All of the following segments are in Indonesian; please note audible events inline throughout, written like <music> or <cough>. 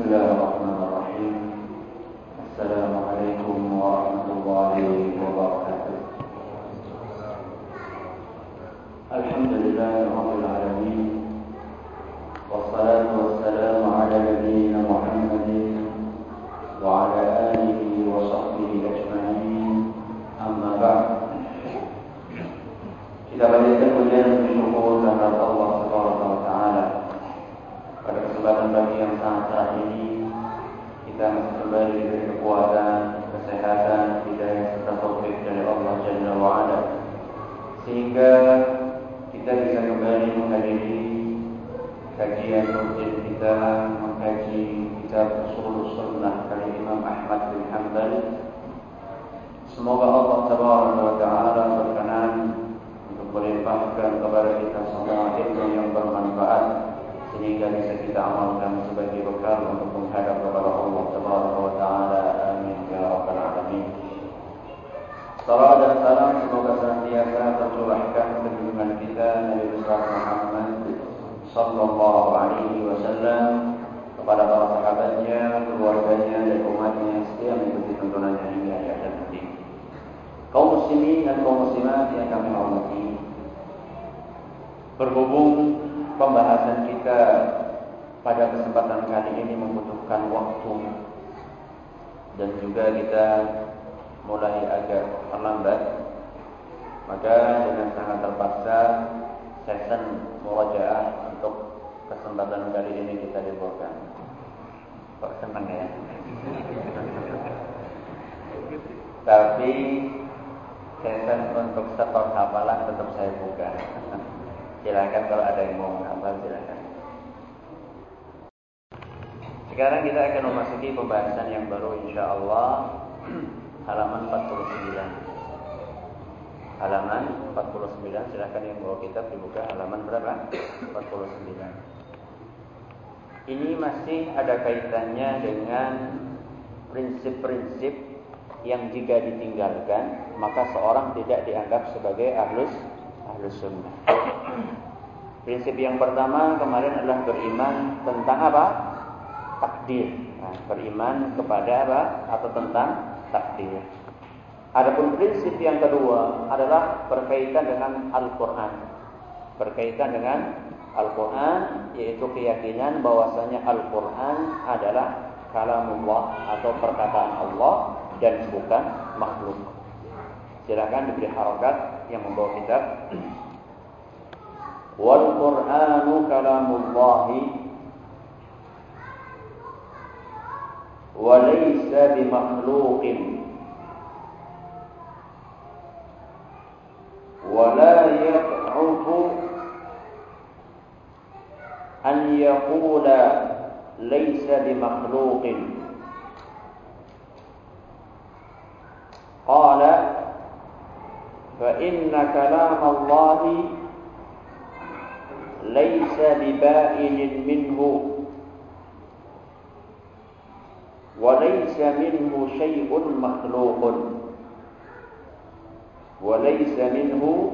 بسم الله الرحمن الرحيم. السلام عليكم ورحمة الله وبركاته. الحمد لله رب العالمين والصلاة والسلام على نبينا محمد وعلى آله وصحبه أجمعين. أما بعد kita panjatkan pujian dan syukur kehadirat Allah kesempatan pagi yang sangat cerah ini kita masih kembali diberi kekuatan, kesehatan, hidayah serta taufik dari Allah Jalla wa ala. Sehingga kita bisa kembali menghadiri kajian rutin kita mengkaji kitab Usul Sunnah dari Imam Ahmad bin Hanbal. Semoga Allah Subhanahu wa taala berkenan melimpahkan kepada kita semua ilmu yang bermanfaat sehingga bisa kita amalkan sebagai bekal untuk menghadap kepada Allah Subhanahu wa taala. Amin ya rabbal alamin. Salam dan salam semoga senantiasa tercurahkan ke junjungan kita Nabi besar Muhammad sallallahu alaihi wasallam kepada para sahabatnya, keluarganya dan umatnya yang setia mengikuti tuntunannya hingga akhir nanti. Kaum muslimin dan kaum muslimat yang kami hormati, Berhubung pembahasan kita pada kesempatan kali ini membutuhkan waktu dan juga kita mulai agak terlambat, maka dengan sangat terpaksa session murajaah untuk kesempatan kali ini kita liburkan. Kok ya? Tapi session untuk setor hafalan tetap saya buka. Silakan kalau ada yang mau menghafal silakan. Sekarang kita akan memasuki pembahasan yang baru insya Allah <clears throat> halaman 49. Halaman 49 silakan yang bawa kitab dibuka halaman berapa? <clears throat> 49. Ini masih ada kaitannya dengan prinsip-prinsip yang jika ditinggalkan maka seorang tidak dianggap sebagai ahlus ahlus sunnah. Prinsip yang pertama kemarin adalah beriman tentang apa? Takdir. Nah, beriman kepada apa? Atau tentang takdir. Adapun prinsip yang kedua adalah berkaitan dengan Al-Quran. Berkaitan dengan Al-Quran, yaitu keyakinan bahwasanya Al-Quran adalah kalamullah atau perkataan Allah dan bukan makhluk. Silakan diberi harokat yang membawa kitab. والقرآن كلام الله وليس بمخلوق. ولا يبعث أن يقول ليس بمخلوق. قال فإن كلام الله كلام الله ليس ببائن منه وليس منه شيء مخلوق وليس منه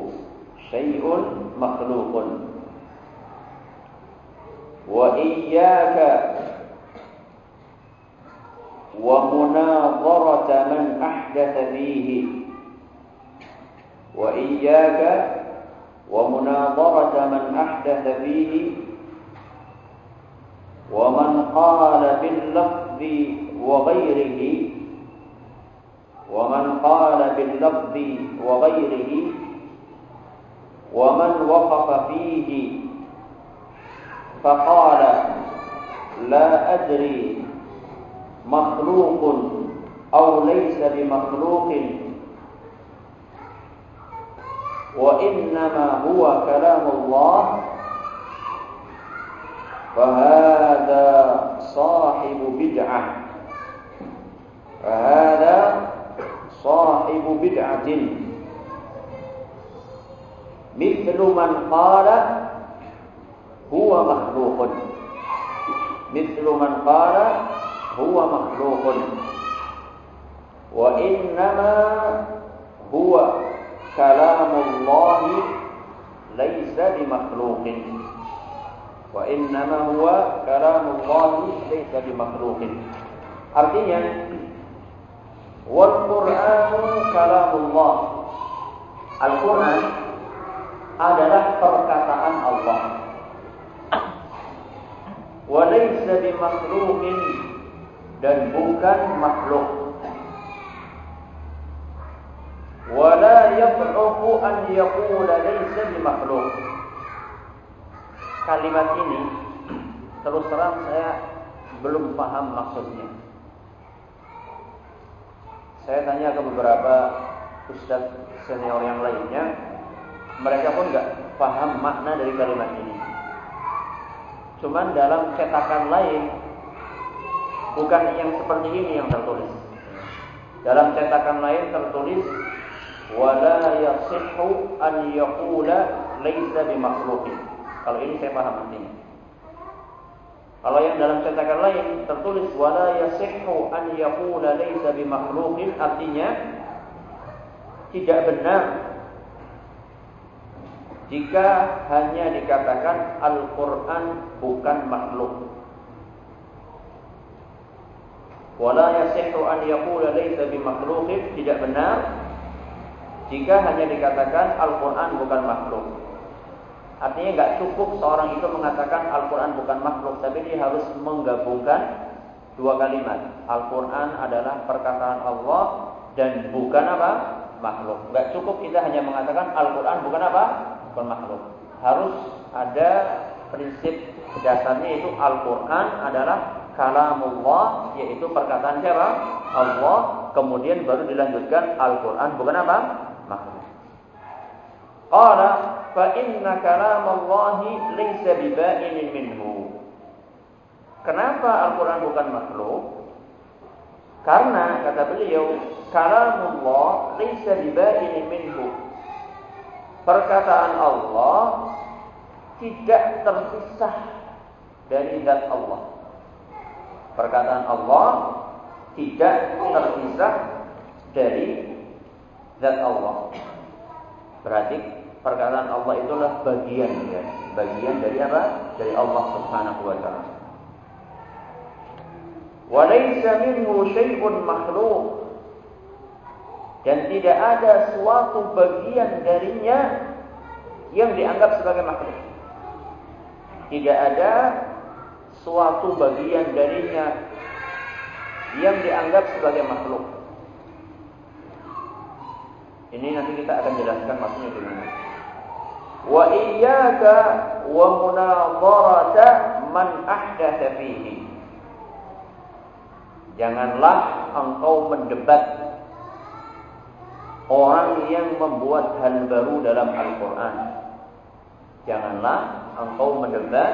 شيء مخلوق. وإياك ومناظرة من أحدث فيه وإياك ومناظرة من أحدث فيه ومن قال باللفظ وغيره ومن قال باللفظ وغيره ومن وقف فيه فقال لا أدري مخلوق أو ليس بمخلوق وإنما هو كلام الله. فهذا صاحب بدعة. فهذا صاحب بدعة. مثل من قال هو مخلوق. مثل من قال هو مخلوق. وإنما هو kalamullahi laisa bimakhluqin. Wa innama huwa kalamullahi laisa bimakhluqin. Artinya wal qur'anu kalamullah. Al-qur'an adalah perkataan Allah. Wa laisa dan bukan makhluk. Wala yad'ufu an yaqula laysa bimakhluk. Kalimat ini terus terang saya belum paham maksudnya. Saya tanya ke beberapa ustaz senior yang lainnya, mereka pun nggak paham makna dari kalimat ini. Cuman dalam cetakan lain bukan yang seperti ini yang tertulis. Dalam cetakan lain tertulis wala yasihhu an yaqula laisa bimakhluqin. Kalau ini saya paham artinya. Kalau yang dalam cetakan lain tertulis wala yasihhu an yaqula laisa bimakhluqin artinya tidak benar jika hanya dikatakan Al-Qur'an bukan makhluk. Wala yasihhu an yaqula laisa bimakhluqin tidak benar jika hanya dikatakan Al-Quran bukan makhluk. Artinya nggak cukup seorang itu mengatakan Al-Quran bukan makhluk, tapi dia harus menggabungkan dua kalimat. Al-Quran adalah perkataan Allah dan bukan apa? Makhluk. Nggak cukup kita hanya mengatakan Al-Quran bukan apa? Bukan makhluk. Harus ada prinsip dasarnya itu Al-Quran adalah kalamullah yaitu perkataan siapa? Allah. Kemudian baru dilanjutkan Al-Quran bukan apa? Qala fa inna kalamallahi laysa biba'inin minhu. Kenapa Al-Quran bukan makhluk? Karena kata beliau, kalamullah laysa biba'inin minhu. Perkataan Allah tidak terpisah dari zat Allah. Perkataan Allah tidak terpisah dari zat Allah. Berarti perkataan Allah itulah bagian ya, bagian dari apa? Dari Allah Subhanahu wa taala. Wa laysa minhu syai'un makhluq. Dan tidak ada suatu bagian darinya yang dianggap sebagai makhluk. Tidak ada suatu bagian darinya yang dianggap sebagai makhluk. Ini nanti kita akan jelaskan maksudnya gimana. Wa iyyaka wa munadharata man ahdatha fihi. Janganlah engkau mendebat orang yang membuat hal baru dalam Al-Qur'an. Janganlah engkau mendebat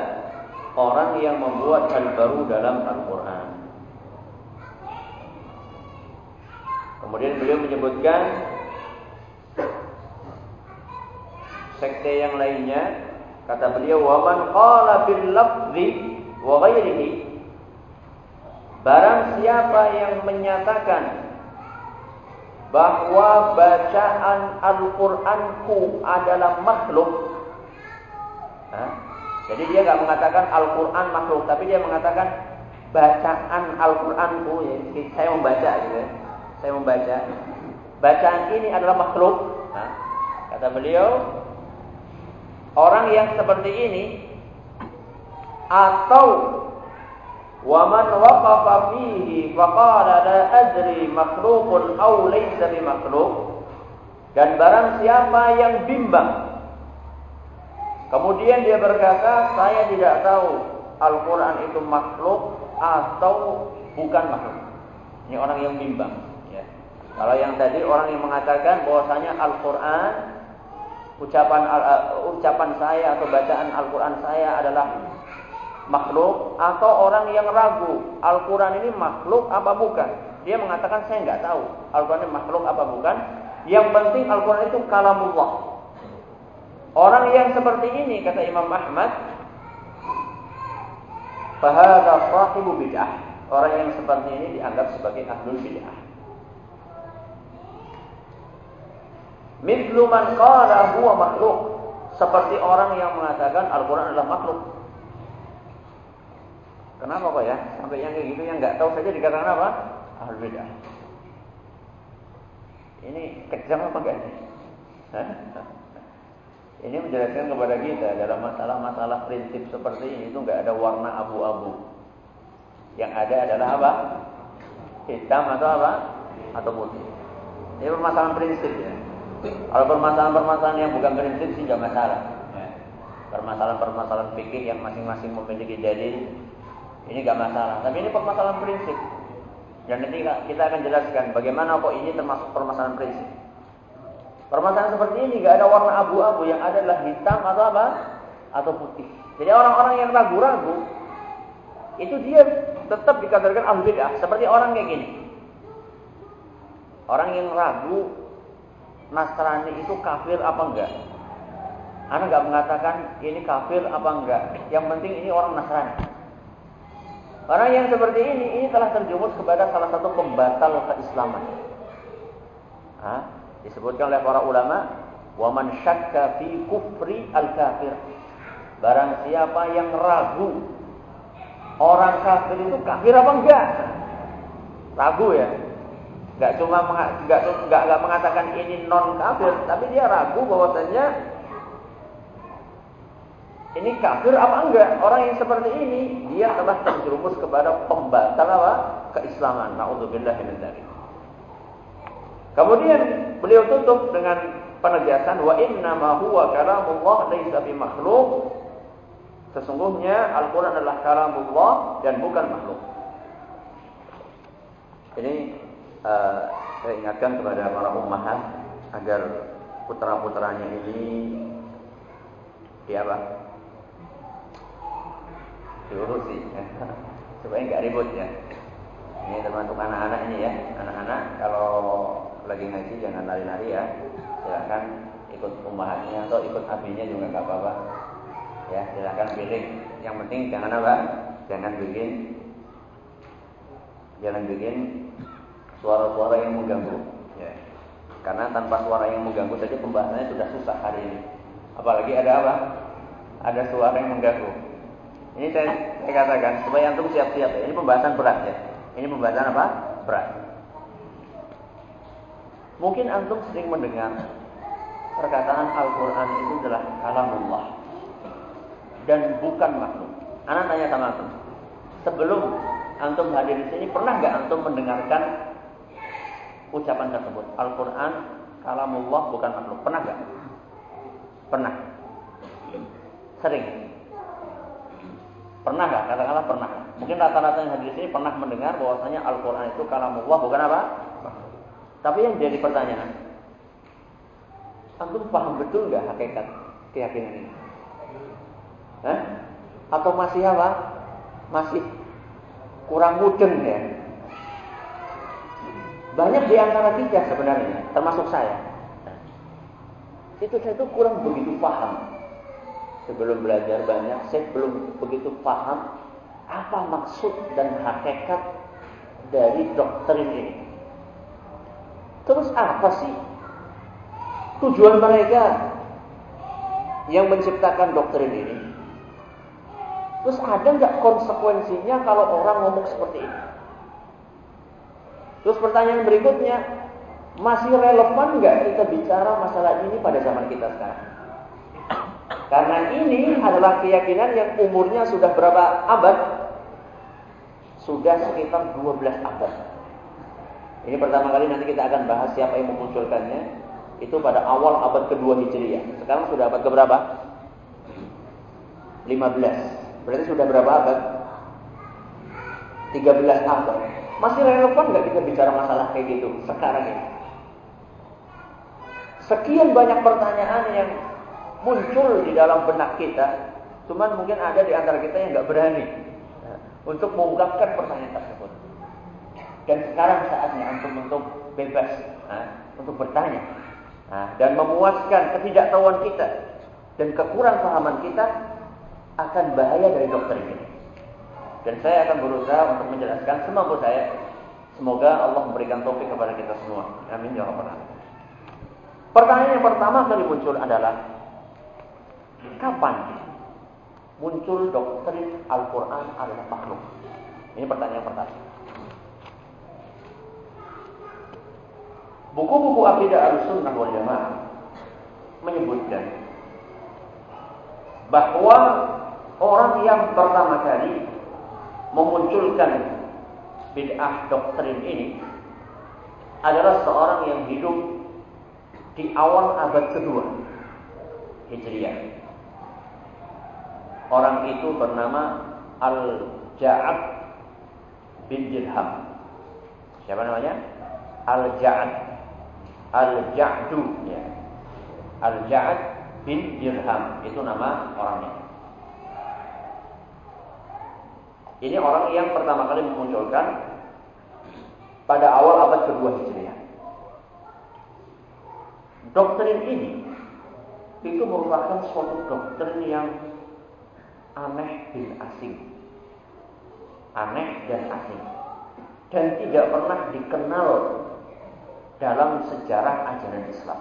orang yang membuat hal baru dalam Al-Qur'an. Kemudian beliau menyebutkan sekte yang lainnya kata beliau wa man qala bil lafzi wa ghairihi. Barang siapa yang menyatakan bahwa bacaan Al-Qur'anku adalah makhluk jadi dia nggak mengatakan Al-Qur'an makhluk tapi dia mengatakan bacaan Al-Qur'anku. Ya saya membaca gitu ya. saya membaca. Bacaan ini adalah makhluk nah, kata beliau Orang yang seperti ini atau waman waqafa fihi la adri makhluqun aw laysa bimakhluq dan barang siapa yang bimbang kemudian dia berkata saya tidak tahu Al-Qur'an itu makhluk atau bukan makhluk ini orang yang bimbang ya. kalau yang tadi orang yang mengatakan bahwasanya Al-Qur'an ucapan uh, ucapan saya atau bacaan Al-Quran saya adalah makhluk atau orang yang ragu Al-Quran ini makhluk apa bukan? Dia mengatakan saya nggak tahu Al-Quran ini makhluk apa bukan? Yang penting Al-Quran itu kalamullah. Orang yang seperti ini kata Imam Ahmad fahada sahibu bid'ah. Orang yang seperti ini dianggap sebagai ahlul bid'ah Mithlu man qala huwa makhluk. Seperti orang yang mengatakan Al-Quran adalah makhluk. Kenapa kok ya? Sampai yang kayak gitu yang nggak tahu saja dikatakan apa? Ahlul bidah. Ini kejam apa enggak? Ini menjelaskan kepada kita dalam masalah-masalah prinsip seperti ini itu enggak ada warna abu-abu. Yang ada adalah apa? Hitam atau apa? Atau putih. Ini permasalahan prinsip ya. Kalau permasalahan-permasalahan yang bukan prinsip sih enggak masalah. Ya. Permasalahan-permasalahan fikih yang masing-masing memiliki dalil ini enggak masalah. Tapi ini permasalahan prinsip. Dan nanti kita akan jelaskan bagaimana kok ini termasuk permasalahan prinsip. Permasalahan seperti ini gak ada warna abu-abu, yang ada adalah hitam atau apa? Atau putih. Jadi orang-orang yang ragu-ragu itu dia tetap dikatakan ahli bid'ah seperti orang kayak gini. Orang yang ragu Nasrani itu kafir apa enggak? Anak nggak mengatakan ini kafir apa enggak. Yang penting ini orang Nasrani. Orang yang seperti ini, ini telah terjumus kepada salah satu pembatal keislaman. Hah? Disebutkan oleh para ulama, "Waman syakka fi kufri al-kafir." Barang siapa yang ragu orang kafir itu kafir apa enggak? Ragu ya. Enggak cuma enggak enggak mengatakan ini non kafir, tapi dia ragu bahwasanya ini kafir apa enggak? Orang yang seperti ini dia telah terjerumus kepada pembatal apa? Keislaman. Nauzubillah min dzalik. Kemudian beliau tutup dengan penegasan wa inna ma huwa kalamullah laisa makhluk. Sesungguhnya Al-Qur'an adalah kalamullah dan bukan makhluk. Ini uh, saya ingatkan kepada para ummahat agar putra-putranya ini di apa? diurusi. Ya. <laughs> supaya nggak ribut ya. Ini termasuk anak-anak ini ya. Anak-anak kalau lagi ngaji jangan lari-lari ya. Silakan ikut umahannya atau ikut abinya juga nggak apa-apa. Ya silakan pilih yang penting jangan apa? Jangan bikin jangan bikin suara-suara yang mengganggu ya karena tanpa suara yang mengganggu saja pembahasannya sudah susah hari ini apalagi ada apa ada suara yang mengganggu ini saya, saya katakan supaya antum siap-siap ya. Ini pembahasan berat ya. Ini pembahasan apa? Berat. Mungkin antum sering mendengar perkataan Al-Quran itu adalah kalamullah dan bukan makhluk. Anak tanya sama antum, sebelum antum hadir di sini pernah nggak antum mendengarkan ucapan tersebut? Al-Quran kalamullah bukan makhluk. Pernah nggak? Pernah. Sering. Pernah nggak? Katakanlah pernah. Mungkin rata-rata yang hadir di sini pernah mendengar bahwasanya Al-Quran itu kalamullah bukan apa? Tapi yang jadi pertanyaan, antum paham betul nggak hakikat keyakinan ini? Hah? Atau masih apa? Masih kurang mudeng ya? Banyak di antara kita sebenarnya, termasuk saya. Itu saya itu kurang begitu paham sebelum belajar banyak, saya belum begitu paham apa maksud dan hakikat dari doktrin ini. Terus apa sih tujuan mereka yang menciptakan doktrin ini? Terus ada nggak konsekuensinya kalau orang ngomong seperti ini? Terus pertanyaan berikutnya, masih relevan nggak kita bicara masalah ini pada zaman kita sekarang? Karena ini adalah keyakinan yang umurnya sudah berapa abad? Sudah sekitar 12 abad. Ini pertama kali nanti kita akan bahas siapa yang memunculkannya. Itu pada awal abad kedua Hijriah. Sekarang sudah abad keberapa? 15. Berarti sudah berapa abad? 13 abad. Masih relevan nggak kita bicara masalah kayak gitu sekarang ini? Sekian banyak pertanyaan yang muncul di dalam benak kita, cuman mungkin ada di antara kita yang nggak berani ya, untuk mengungkapkan pertanyaan tersebut. Dan sekarang saatnya untuk untuk bebas, nah, untuk bertanya nah, dan memuaskan ketidaktahuan kita dan kekurang pahaman kita akan bahaya dari dokter ini. Dan saya akan berusaha untuk menjelaskan semampu saya. Semoga Allah memberikan taufik kepada kita semua. Amin ya rabbal alamin. Pertanyaan yang pertama kali muncul adalah Kapan muncul doktrin Al-Quran adalah makhluk? Ini pertanyaan pertama. Buku-buku akidah al-sunnah wal jamaah menyebutkan bahwa orang yang pertama kali memunculkan bid'ah doktrin ini adalah seorang yang hidup di awal abad kedua Hijriah. Orang itu bernama Al-Ja'ad bin Dirham. Siapa namanya? Al-Ja'ad. Al-Ja'du ya. Al-Ja'ad bin Dirham itu nama orangnya. Ini orang yang pertama kali memunculkan pada awal abad kedua Hijriah. Doktrin ini itu merupakan suatu doktrin yang aneh dan asing. Aneh dan asing. Dan tidak pernah dikenal dalam sejarah ajaran Islam.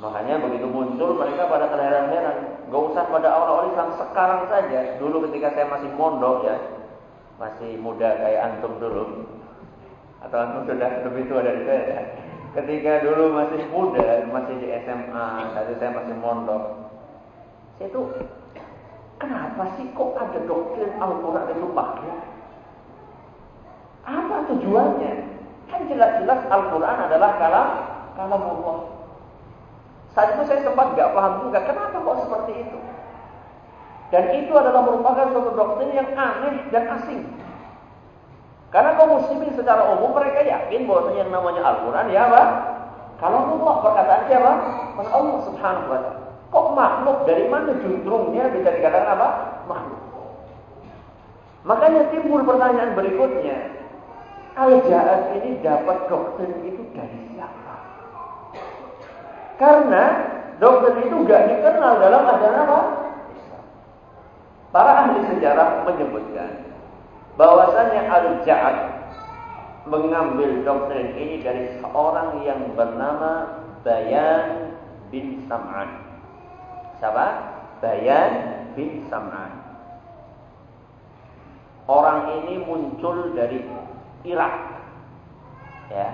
Makanya begitu muncul mereka pada terheran-heran. Gak usah pada awal-awal Islam sekarang saja. Dulu ketika saya masih mondok ya, masih muda kayak antum dulu, atau antum sudah lebih tua dari saya. Ketika dulu masih muda, masih di SMA, tadi saya masih mondok, itu kenapa sih kok ada doktrin Al-Quran itu makhluk? Apa tujuannya? Kan jelas-jelas Al-Quran adalah kalam kalam Allah. Saat itu saya sempat gak paham juga kenapa kok seperti itu. Dan itu adalah merupakan suatu doktrin yang aneh dan asing. Karena kaum muslimin secara umum mereka yakin bahwa yang namanya Al-Quran ya apa? Kalau Allah perkataan siapa? Allah subhanahu wa ta'ala. Kok makhluk? Dari mana juntrungnya bisa dikatakan apa? Makhluk. Makanya timbul pertanyaan berikutnya. Al-Ja'ad ini dapat doktrin itu dari? Karena doktrin itu gak dikenal dalam ajaran apa? Para ahli sejarah menyebutkan bahwasanya Al-Ja'ad mengambil doktrin ini dari seorang yang bernama Bayan bin Sam'an. Siapa? Bayan bin Sam'an. Orang ini muncul dari Irak. Ya.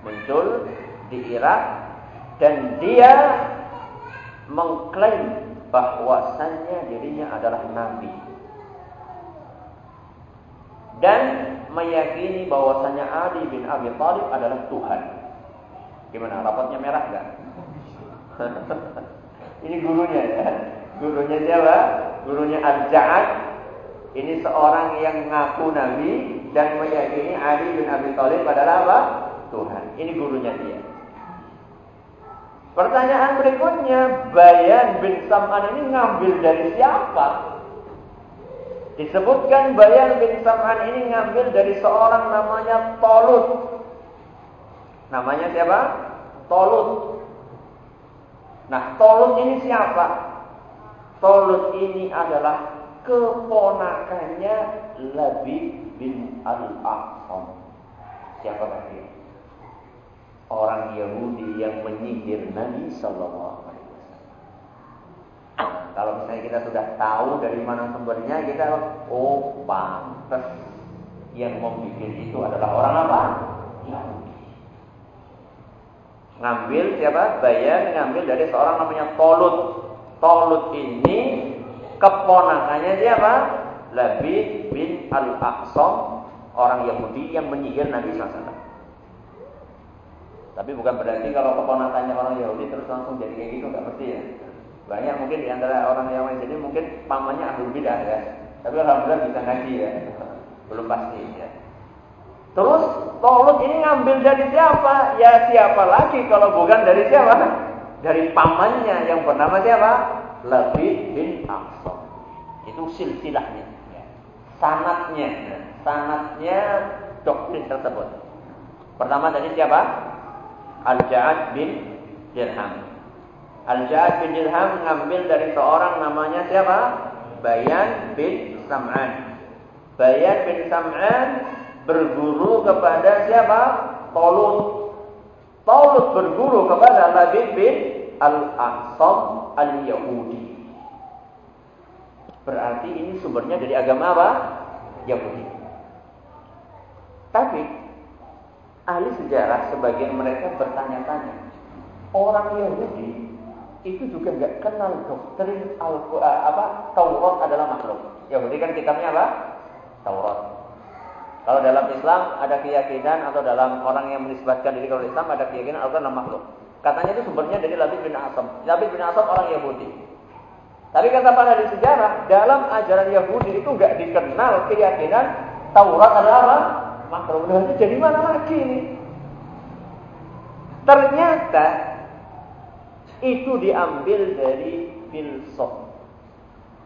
Muncul di Irak dan dia mengklaim bahwasannya dirinya adalah nabi. Dan meyakini bahwasannya Ali bin Abi Thalib adalah Tuhan. Gimana? Rapatnya merah enggak? <laughs> Ini gurunya ya. Gurunya siapa? Gurunya Al-Ja'ad. Ini seorang yang ngaku Nabi dan meyakini Ali bin Abi Thalib adalah apa? Tuhan. Ini gurunya dia. Pertanyaan berikutnya, Bayan bin Sam'an ini ngambil dari siapa? Disebutkan Bayan bin Sam'an ini ngambil dari seorang namanya Tolut. Namanya siapa? Tolut. Nah, Tolut ini siapa? Tolut ini adalah keponakannya Labib bin Al-Aqsam. Siapa dia? Orang Yahudi yang menyihir Nabi Sallallahu Alaihi Wasallam. Kalau misalnya kita sudah tahu dari mana sumbernya, kita oh pantas yang membuat itu adalah orang apa? Ngambil siapa? Bayan ngambil dari seorang namanya Tolut. Tolut ini keponakannya siapa? Labid bin Al-Aqsam, orang Yahudi yang menyihir Nabi SAW. Tapi bukan berarti kalau keponakannya orang Yahudi terus langsung jadi kayak gitu, nggak mesti ya. Banyak mungkin di antara orang yang lain jadi mungkin pamannya ahli bidah ya. Tapi alhamdulillah bisa ngaji ya. Belum pasti ya. Terus Tolut ini ngambil dari siapa? Ya siapa lagi kalau bukan dari siapa? Dari pamannya yang bernama siapa? Labid bin Aqsam. Itu silsilahnya. Sanatnya. Sanatnya doktrin tersebut. Pertama dari siapa? Al-Ja'ad bin Dirham. Al-Ja'ad bin Dirham ngambil dari seorang namanya siapa? Bayan bin Sam'an. Bayan bin Sam'an berguru kepada siapa? Tolut. Tolut berguru kepada Nabi bin Al-Aqsam Al-Yahudi. Berarti ini sumbernya dari agama apa? Yahudi. Tapi ahli sejarah sebagian mereka bertanya-tanya, orang Yahudi itu juga nggak kenal doktrin al eh, apa Taurat adalah makhluk. Yahudi kan kitabnya apa? Taurat. Kalau dalam Islam ada keyakinan atau dalam orang yang menisbatkan diri kalau Islam ada keyakinan al adalah makhluk. Katanya itu sumbernya dari Labid bin Asam. Labid bin Asam orang Yahudi. Tapi kata para ahli sejarah, dalam ajaran Yahudi itu nggak dikenal keyakinan Taurat adalah? Makhluk. Nah, jadi mana lagi ini? Ternyata itu diambil dari filsuf.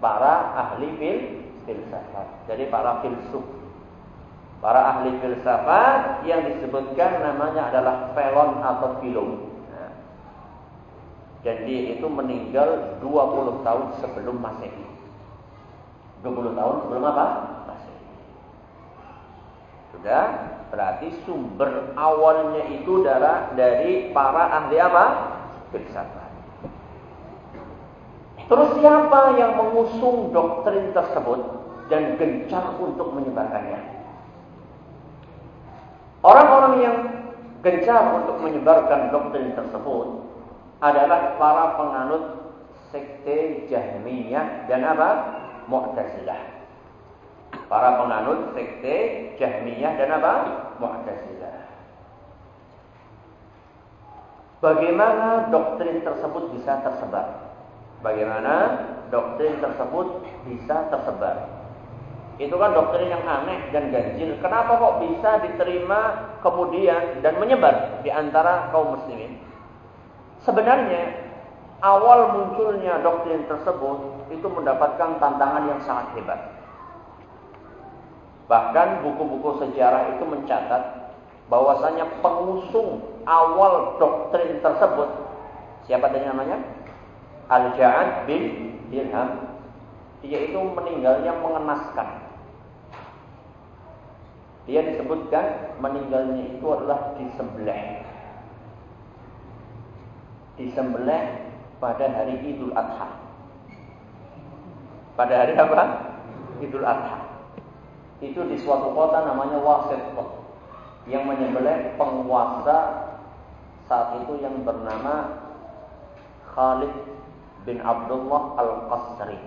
Para ahli fil filsafat. Jadi para filsuf. Para ahli filsafat yang disebutkan namanya adalah Felon atau Philon. Dan dia itu meninggal 20 tahun sebelum Masehi. 20 tahun sebelum apa? Sudah, berarti sumber awalnya itu darah dari para ahli apa? Filsafat. Terus siapa yang mengusung doktrin tersebut dan gencar untuk menyebarkannya? Orang-orang yang gencar untuk menyebarkan doktrin tersebut adalah para penganut sekte Jahmiyah dan apa? Mu'tazilah. Para penganut sekte Jahmiyah dan apa? Mu'tazilah. Bagaimana doktrin tersebut bisa tersebar? Bagaimana doktrin tersebut bisa tersebar? Itu kan doktrin yang aneh dan ganjil. Kenapa kok bisa diterima kemudian dan menyebar di antara kaum muslimin? Sebenarnya awal munculnya doktrin tersebut itu mendapatkan tantangan yang sangat hebat. Bahkan buku-buku sejarah itu mencatat bahwasanya pengusung awal doktrin tersebut siapa tadi namanya? Al-Ja'ad bin Dirham. Dia itu meninggalnya mengenaskan. Dia disebutkan meninggalnya itu adalah disembelih disembelih pada hari Idul Adha. Pada hari apa? Idul Adha. Itu di suatu kota namanya Wasit yang menyembelih penguasa saat itu yang bernama Khalid bin Abdullah Al-Qasri.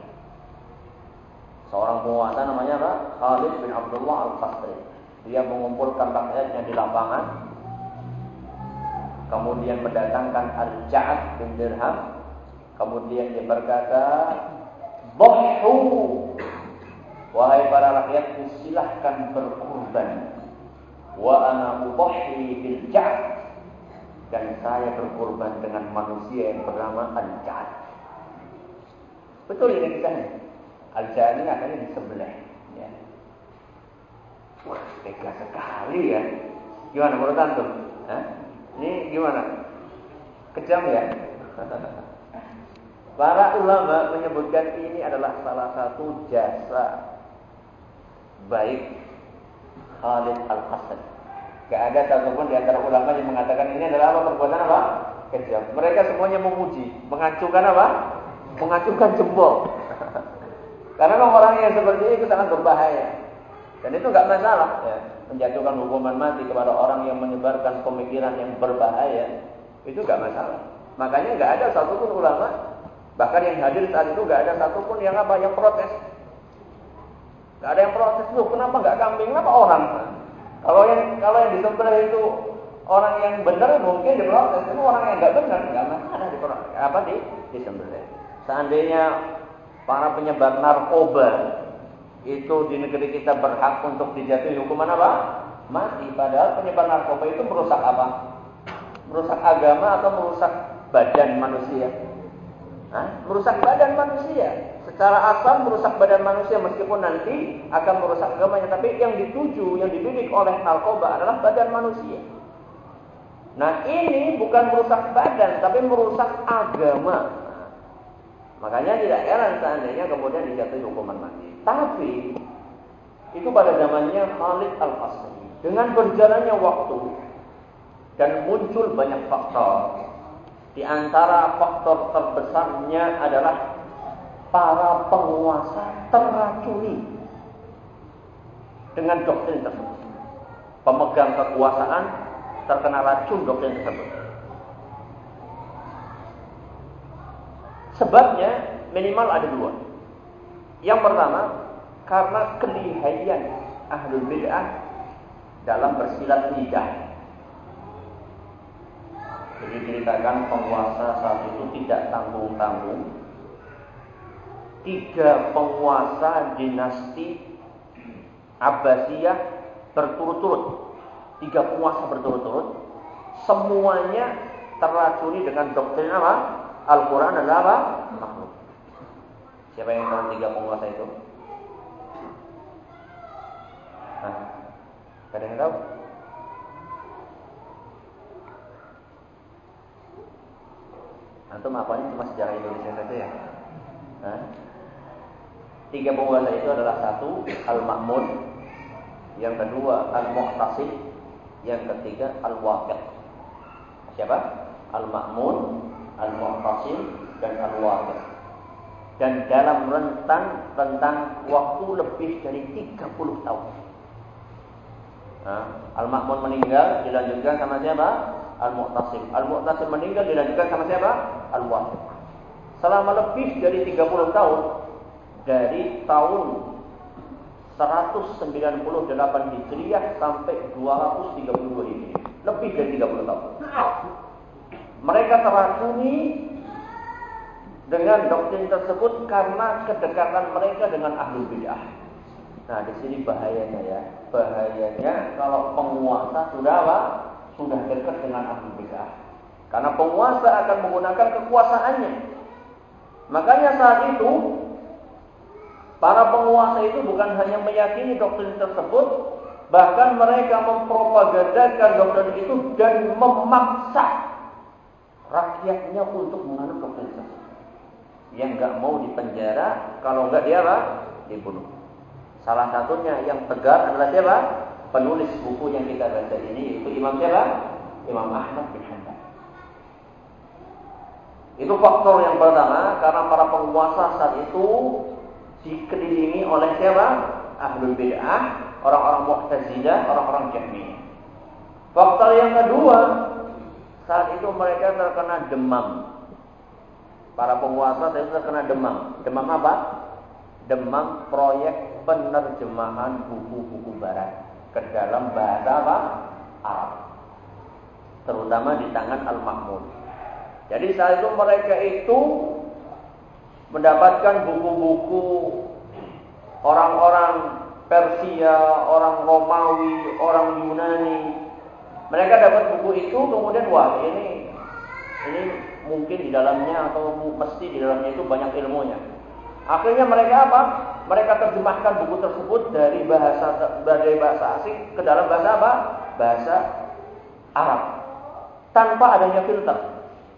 Seorang penguasa namanya apa? Khalid bin Abdullah Al-Qasri. Dia mengumpulkan rakyatnya di lapangan kemudian mendatangkan Al-Ja'ad bin Dirham, kemudian dia berkata, "Dhahu Wahai para rakyatku silahkan berkurban. Wa ana udhi bil Ja'ad. Dan saya berkurban dengan manusia yang bernama Al-Ja'ad. Betul ini kisahnya. Al-Ja'ad ini akhirnya disembelih. Ya. Wah, tega sekali ya. Gimana menurut antum? Ini gimana? Kejam ya? <laughs> Para ulama menyebutkan ini adalah salah satu jasa baik Khalid Al-Hasan. Gak ada satupun di antara ulama yang mengatakan ini adalah apa perbuatan apa? Kejam. Mereka semuanya memuji, mengacungkan apa? Mengacungkan jempol. <laughs> Karena orang yang seperti itu sangat berbahaya. Dan itu nggak masalah. Ya menjatuhkan hukuman mati kepada orang yang menyebarkan pemikiran yang berbahaya itu gak masalah. Makanya gak ada satupun ulama bahkan yang hadir saat itu gak ada satupun yang apa yang protes. Gak ada yang protes loh kenapa gak kambing kenapa orang? Kalau yang kalau yang disembelih itu orang yang benar mungkin diprotes, itu orang yang gak benar gak masalah di apa di disembelih. Seandainya para penyebar narkoba itu di negeri kita berhak untuk dijatuhi hukuman apa? Mati. Padahal penyebar narkoba itu merusak apa? Merusak agama atau merusak badan manusia? Hah? Merusak badan manusia. Secara asal merusak badan manusia meskipun nanti akan merusak agamanya. Tapi yang dituju, yang dididik oleh narkoba adalah badan manusia. Nah ini bukan merusak badan, tapi merusak agama. Makanya tidak heran seandainya kemudian dijatuhi hukuman mati. Tapi itu pada zamannya Khalid Al-Qasri. Dengan berjalannya waktu dan muncul banyak faktor. Di antara faktor terbesarnya adalah para penguasa terracuni dengan doktrin tersebut. Pemegang kekuasaan terkena racun doktrin tersebut. Sebabnya minimal ada dua. Yang pertama, karena kelihaian ahlul bid'ah dalam bersilat lidah. Jadi ceritakan penguasa saat itu tidak tanggung-tanggung. Tiga penguasa dinasti Abbasiyah berturut-turut. Tiga penguasa berturut-turut. Semuanya teracuni dengan doktrin apa? Al-Quran adalah apa? Makhluk. Siapa yang tahu tiga penguasa itu? Nah, ada yang tahu? Antum apanya cuma sejarah Indonesia saja ya? Hah? Tiga penguasa itu adalah satu Al-Ma'mun, yang kedua Al-Mu'tasim, yang ketiga Al-Waqid. Siapa? Al-Ma'mun, Al-Mu'tasim, dan Al-Waqid. Dan dalam rentang tentang waktu lebih dari 30 tahun. Nah, Al-Ma'mun meninggal dilanjutkan sama siapa? Al-Mu'tasim. Al-Mu'tasim meninggal dilanjutkan sama siapa? Al-Wahid. Selama lebih dari 30 tahun dari tahun 198 Hijriah sampai 232 Hijriah. Lebih dari 30 tahun. Mereka teracuni dengan doktrin tersebut karena kedekatan mereka dengan ahli bid'ah. Nah, di sini bahayanya ya. Bahayanya kalau penguasa sudah apa? Sudah dekat dengan ahli bid'ah. Karena penguasa akan menggunakan kekuasaannya. Makanya saat itu para penguasa itu bukan hanya meyakini doktrin tersebut, bahkan mereka mempropagandakan doktrin itu dan memaksa rakyatnya untuk menganut doktrin tersebut. Yang nggak mau dipenjara, kalau nggak dia apa? Dibunuh. Salah satunya yang tegar adalah siapa? Penulis buku yang kita baca ini yaitu Imam siapa? Imam Ahmad bin Hanbal. Itu faktor yang pertama karena para penguasa saat itu dikelilingi oleh siapa? Ahlul bid'ah, orang-orang Mu'tazilah, orang-orang Jahmiyah. Faktor yang kedua, saat itu mereka terkena demam. Para penguasa itu terkena demam. Demam apa? Demam proyek penerjemahan buku-buku barat ke dalam bahasa apa? Arab. Terutama di tangan Al-Mahmud. Jadi saat itu mereka itu mendapatkan buku-buku orang-orang Persia, orang Romawi, orang Yunani. Mereka dapat buku itu kemudian wah ini ini mungkin di dalamnya atau mesti di dalamnya itu banyak ilmunya. Akhirnya mereka apa? Mereka terjemahkan buku tersebut dari bahasa dari bahasa asing ke dalam bahasa apa? Bahasa Arab. Tanpa adanya filter.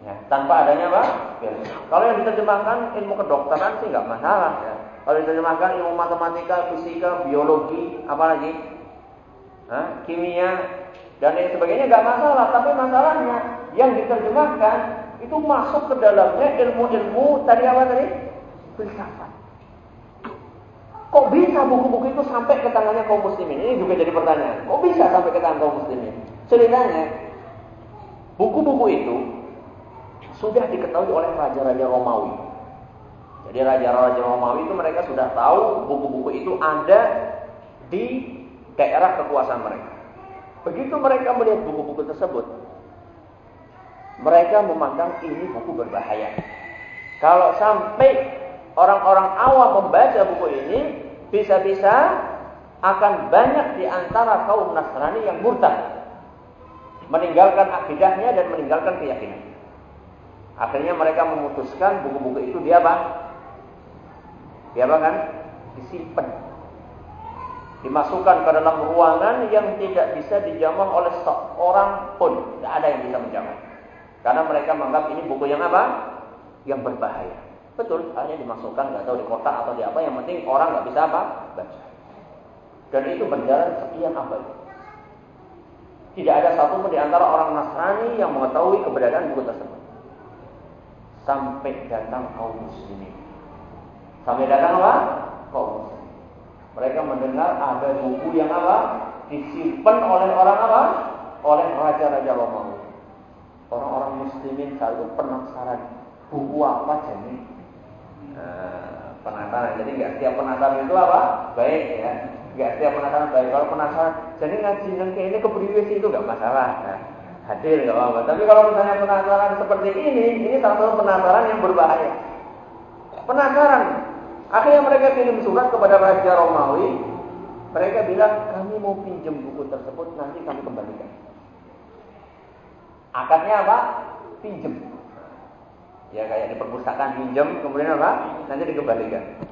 Ya, tanpa adanya apa? Filter. Kalau yang diterjemahkan ilmu kedokteran sih nggak masalah ya. Kalau diterjemahkan ilmu matematika, fisika, biologi, apalagi Hah? kimia dan lain sebagainya nggak masalah. Tapi masalahnya yang diterjemahkan itu masuk ke dalamnya ilmu-ilmu tadi apa tadi? Filsafat. Kok bisa buku-buku itu sampai ke tangannya kaum muslimin? Ini juga jadi pertanyaan. Kok bisa sampai ke tangan kaum muslimin? Ceritanya, buku-buku itu sudah diketahui oleh raja-raja Romawi. Jadi raja-raja Romawi itu mereka sudah tahu buku-buku itu ada di daerah kekuasaan mereka. Begitu mereka melihat buku-buku tersebut, mereka memandang ini buku berbahaya. Kalau sampai orang-orang awam membaca buku ini, bisa-bisa akan banyak di antara kaum Nasrani yang murtad. Meninggalkan akidahnya dan meninggalkan keyakinan. Akhirnya mereka memutuskan buku-buku itu dia apa? Dia apa kan? Disimpan. Dimasukkan ke dalam ruangan yang tidak bisa dijamah oleh seorang pun. Tidak ada yang bisa menjamah. Karena mereka menganggap ini buku yang apa? Yang berbahaya. Betul, hanya dimasukkan nggak tahu di kotak atau di apa, yang penting orang nggak bisa apa baca. Dan itu berjalan sekian abad. Tidak ada satu pun di antara orang Nasrani yang mengetahui keberadaan buku tersebut. Sampai datang kaum muslimin. Sampai datang apa? Kaum Mereka mendengar ada buku yang apa? Disimpan oleh orang apa? Oleh raja-raja Romawi. Orang-orang muslimin itu penasaran. Buku apa jadi? Nah, penasaran. Jadi nggak setiap penasaran itu apa? Baik ya. Nggak setiap penasaran baik. Kalau penasaran, jadi ngaji nengke ini kepriwes itu nggak masalah. Nah, hadir nggak apa-apa. Tapi kalau misalnya penasaran seperti ini, ini satu penasaran yang berbahaya. Penasaran. Akhirnya mereka kirim surat kepada Raja Romawi. Mereka bilang, kami mau pinjam buku tersebut, nanti kami kembalikan. Akadnya apa? Pinjam. Ya kayak di perpustakaan pinjam, kemudian apa? Nanti dikembalikan.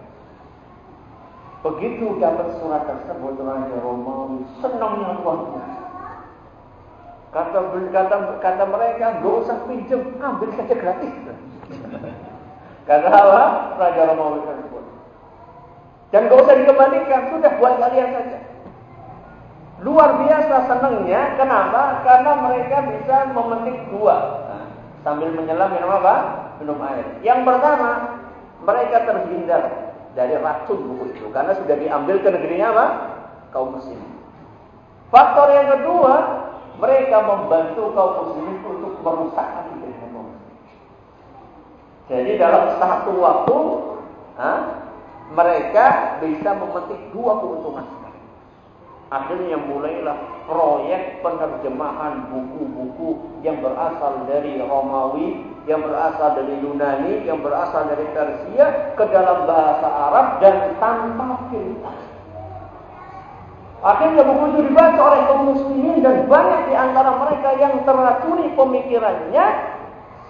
Begitu dapat surat tersebut, Raja Romawi senangnya luar biasa. Kata, kata, kata mereka, gak usah pinjam, ambil saja gratis. <laughs> kata apa? Raja Romawi tersebut. Dan gak usah dikembalikan, sudah buat kalian saja. Luar biasa senangnya, kenapa? Karena mereka bisa memetik dua. Nah, sambil menyelam minum apa? Minum air. Yang pertama, mereka terhindar dari racun buku itu. Karena sudah diambil ke negerinya apa? Kaum muslim. Faktor yang kedua, mereka membantu kaum muslimin untuk merusak akidah kaum Jadi dalam satu waktu, ha, mereka bisa memetik dua keuntungan Akhirnya mulailah proyek penerjemahan buku-buku yang berasal dari Romawi, yang berasal dari Yunani, yang berasal dari Persia ke dalam bahasa Arab dan tanpa filter. Akhirnya buku itu dibaca oleh kaum muslimin dan banyak di antara mereka yang teracuni pemikirannya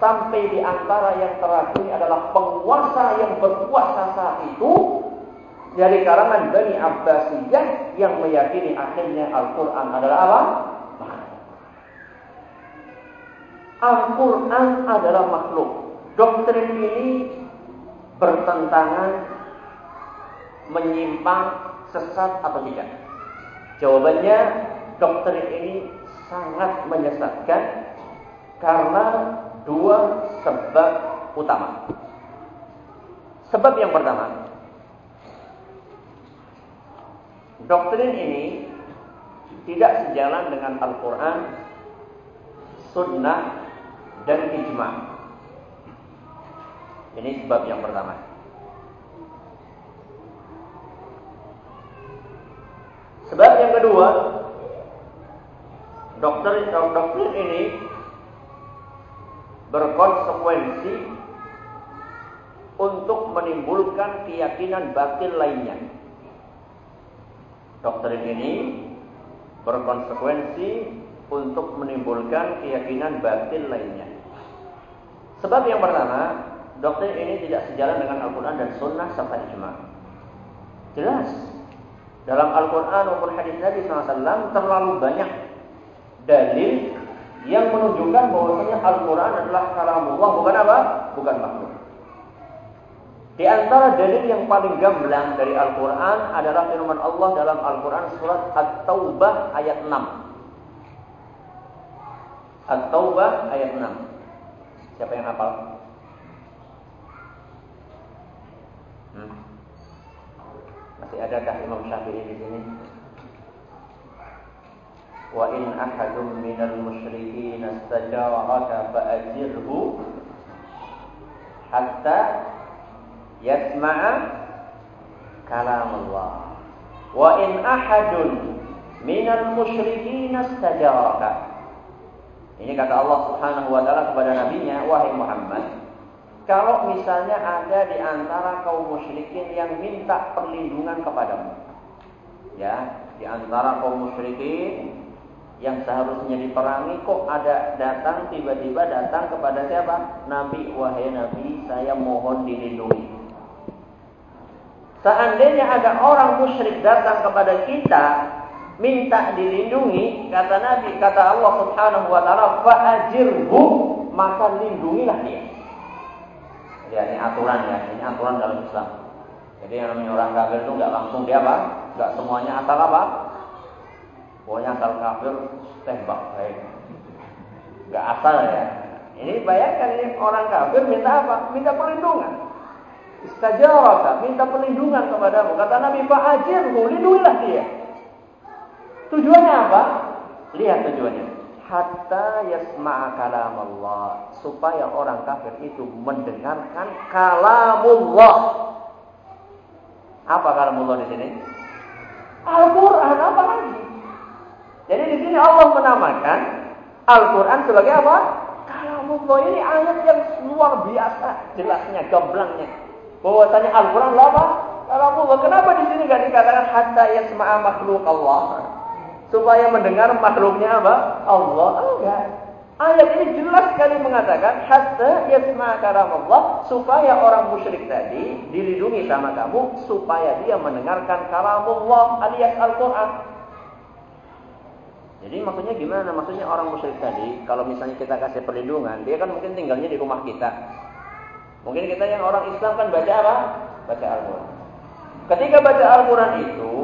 sampai di antara yang teracuni adalah penguasa yang berkuasa saat itu dari kalangan Bani Abbasiyah yang meyakini akhirnya Al-Quran adalah apa? Al-Quran adalah makhluk. Doktrin ini bertentangan, menyimpang, sesat atau tidak? Jawabannya doktrin ini sangat menyesatkan karena dua sebab utama. Sebab yang pertama, doktrin ini tidak sejalan dengan Al-Quran, Sunnah, dan Ijma. Ini sebab yang pertama. Sebab yang kedua, dokter dokter ini berkonsekuensi untuk menimbulkan keyakinan batin lainnya. Doktrin ini berkonsekuensi untuk menimbulkan keyakinan batin lainnya. Sebab yang pertama, doktrin ini tidak sejalan dengan Al-Quran dan Sunnah serta ijma. Jelas, dalam Al-Quran maupun hadis Nabi SAW terlalu banyak dalil yang menunjukkan bahwasanya Al-Quran adalah kalamullah bukan apa? Bukan makhluk. Di antara dalil yang paling gamblang dari Al-Quran adalah firman Allah dalam Al-Quran surat At-Taubah ayat 6. At-Taubah ayat 6. Siapa yang hafal? Hmm. Masih adakah Imam Syafi'i di sini? Wa in ahadun minal musyrikin istajaraka fa'ajirhu hatta yasma'a kalam Allah. Wa in ahadun minal musyrikin istajaraka Ini kata Allah Subhanahu wa taala kepada nabinya, wahai Muhammad, kalau misalnya ada di antara kaum musyrikin yang minta perlindungan kepadamu. Ya, di antara kaum musyrikin yang seharusnya diperangi kok ada datang tiba-tiba datang kepada siapa? Nabi, wahai Nabi, saya mohon dilindungi. Seandainya ada orang musyrik datang kepada kita minta dilindungi, kata Nabi, kata Allah Subhanahu wa taala, fa'ajirhu, maka lindungilah dia. Ya ini aturan ya, ini aturan dalam Islam. Jadi yang namanya orang kafir itu nggak langsung dia apa? Nggak semuanya asal apa? Pokoknya asal kafir tembak baik. Nggak asal ya. Ini bayangkan ini orang kafir minta apa? Minta perlindungan. Istajaraka, minta perlindungan kepadamu. Kata Nabi, fa'ajirhu, lindungilah dia. Tujuannya apa? Lihat tujuannya. Hatta yasma'a kalam Allah. Supaya orang kafir itu mendengarkan kalamullah. Apa kalamullah di sini? Al-Quran, apa lagi? Jadi di sini Allah menamakan Al-Quran sebagai apa? Kalamullah ini ayat yang luar biasa jelasnya, gamblangnya. Bahwasanya Al-Quran apa? Kalamullah. Kenapa di sini gak dikatakan hatta yasma'a makhluk Allah? Supaya mendengar makhluknya apa? Allah. Enggak. Ayat ini jelas sekali mengatakan hatta yasma karam Allah supaya orang musyrik tadi dilindungi sama kamu supaya dia mendengarkan kalamullah alias Al-Qur'an. Jadi maksudnya gimana? Maksudnya orang musyrik tadi kalau misalnya kita kasih perlindungan, dia kan mungkin tinggalnya di rumah kita. Mungkin kita yang orang Islam kan baca apa? Baca Al-Qur'an. Ketika baca Al-Qur'an itu,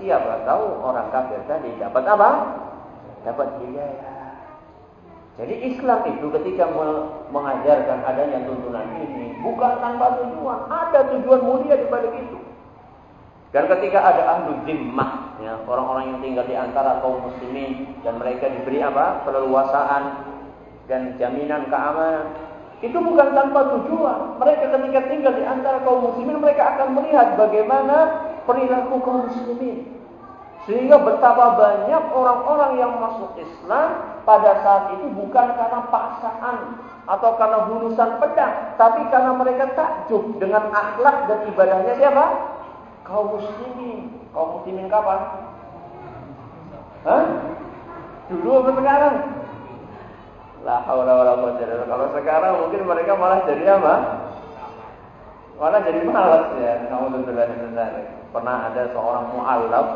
siapa tahu orang kafir tadi dapat apa? Dapat hidayah. Jadi Islam itu ketika mengajarkan adanya tuntunan ini bukan tanpa tujuan, ada tujuan mulia di balik itu. Dan ketika ada ahlu zimmah, ya, orang-orang yang tinggal di antara kaum muslimin dan mereka diberi apa? keleluasaan dan jaminan keamanan. Itu bukan tanpa tujuan. Mereka ketika tinggal di antara kaum muslimin, mereka akan melihat bagaimana perilaku kaum muslimin. Sehingga betapa banyak orang-orang yang masuk Islam pada saat itu bukan karena paksaan atau karena hulusan pedang, tapi karena mereka takjub dengan akhlak dan ibadahnya siapa? Kaum muslimin. Kaum muslimin kapan? Hah? Dulu apa sekarang? La haula wala quwwata Kalau sekarang mungkin mereka malah jadi apa? Malah jadi malas ya. Nauzubillah Pernah ada seorang mualaf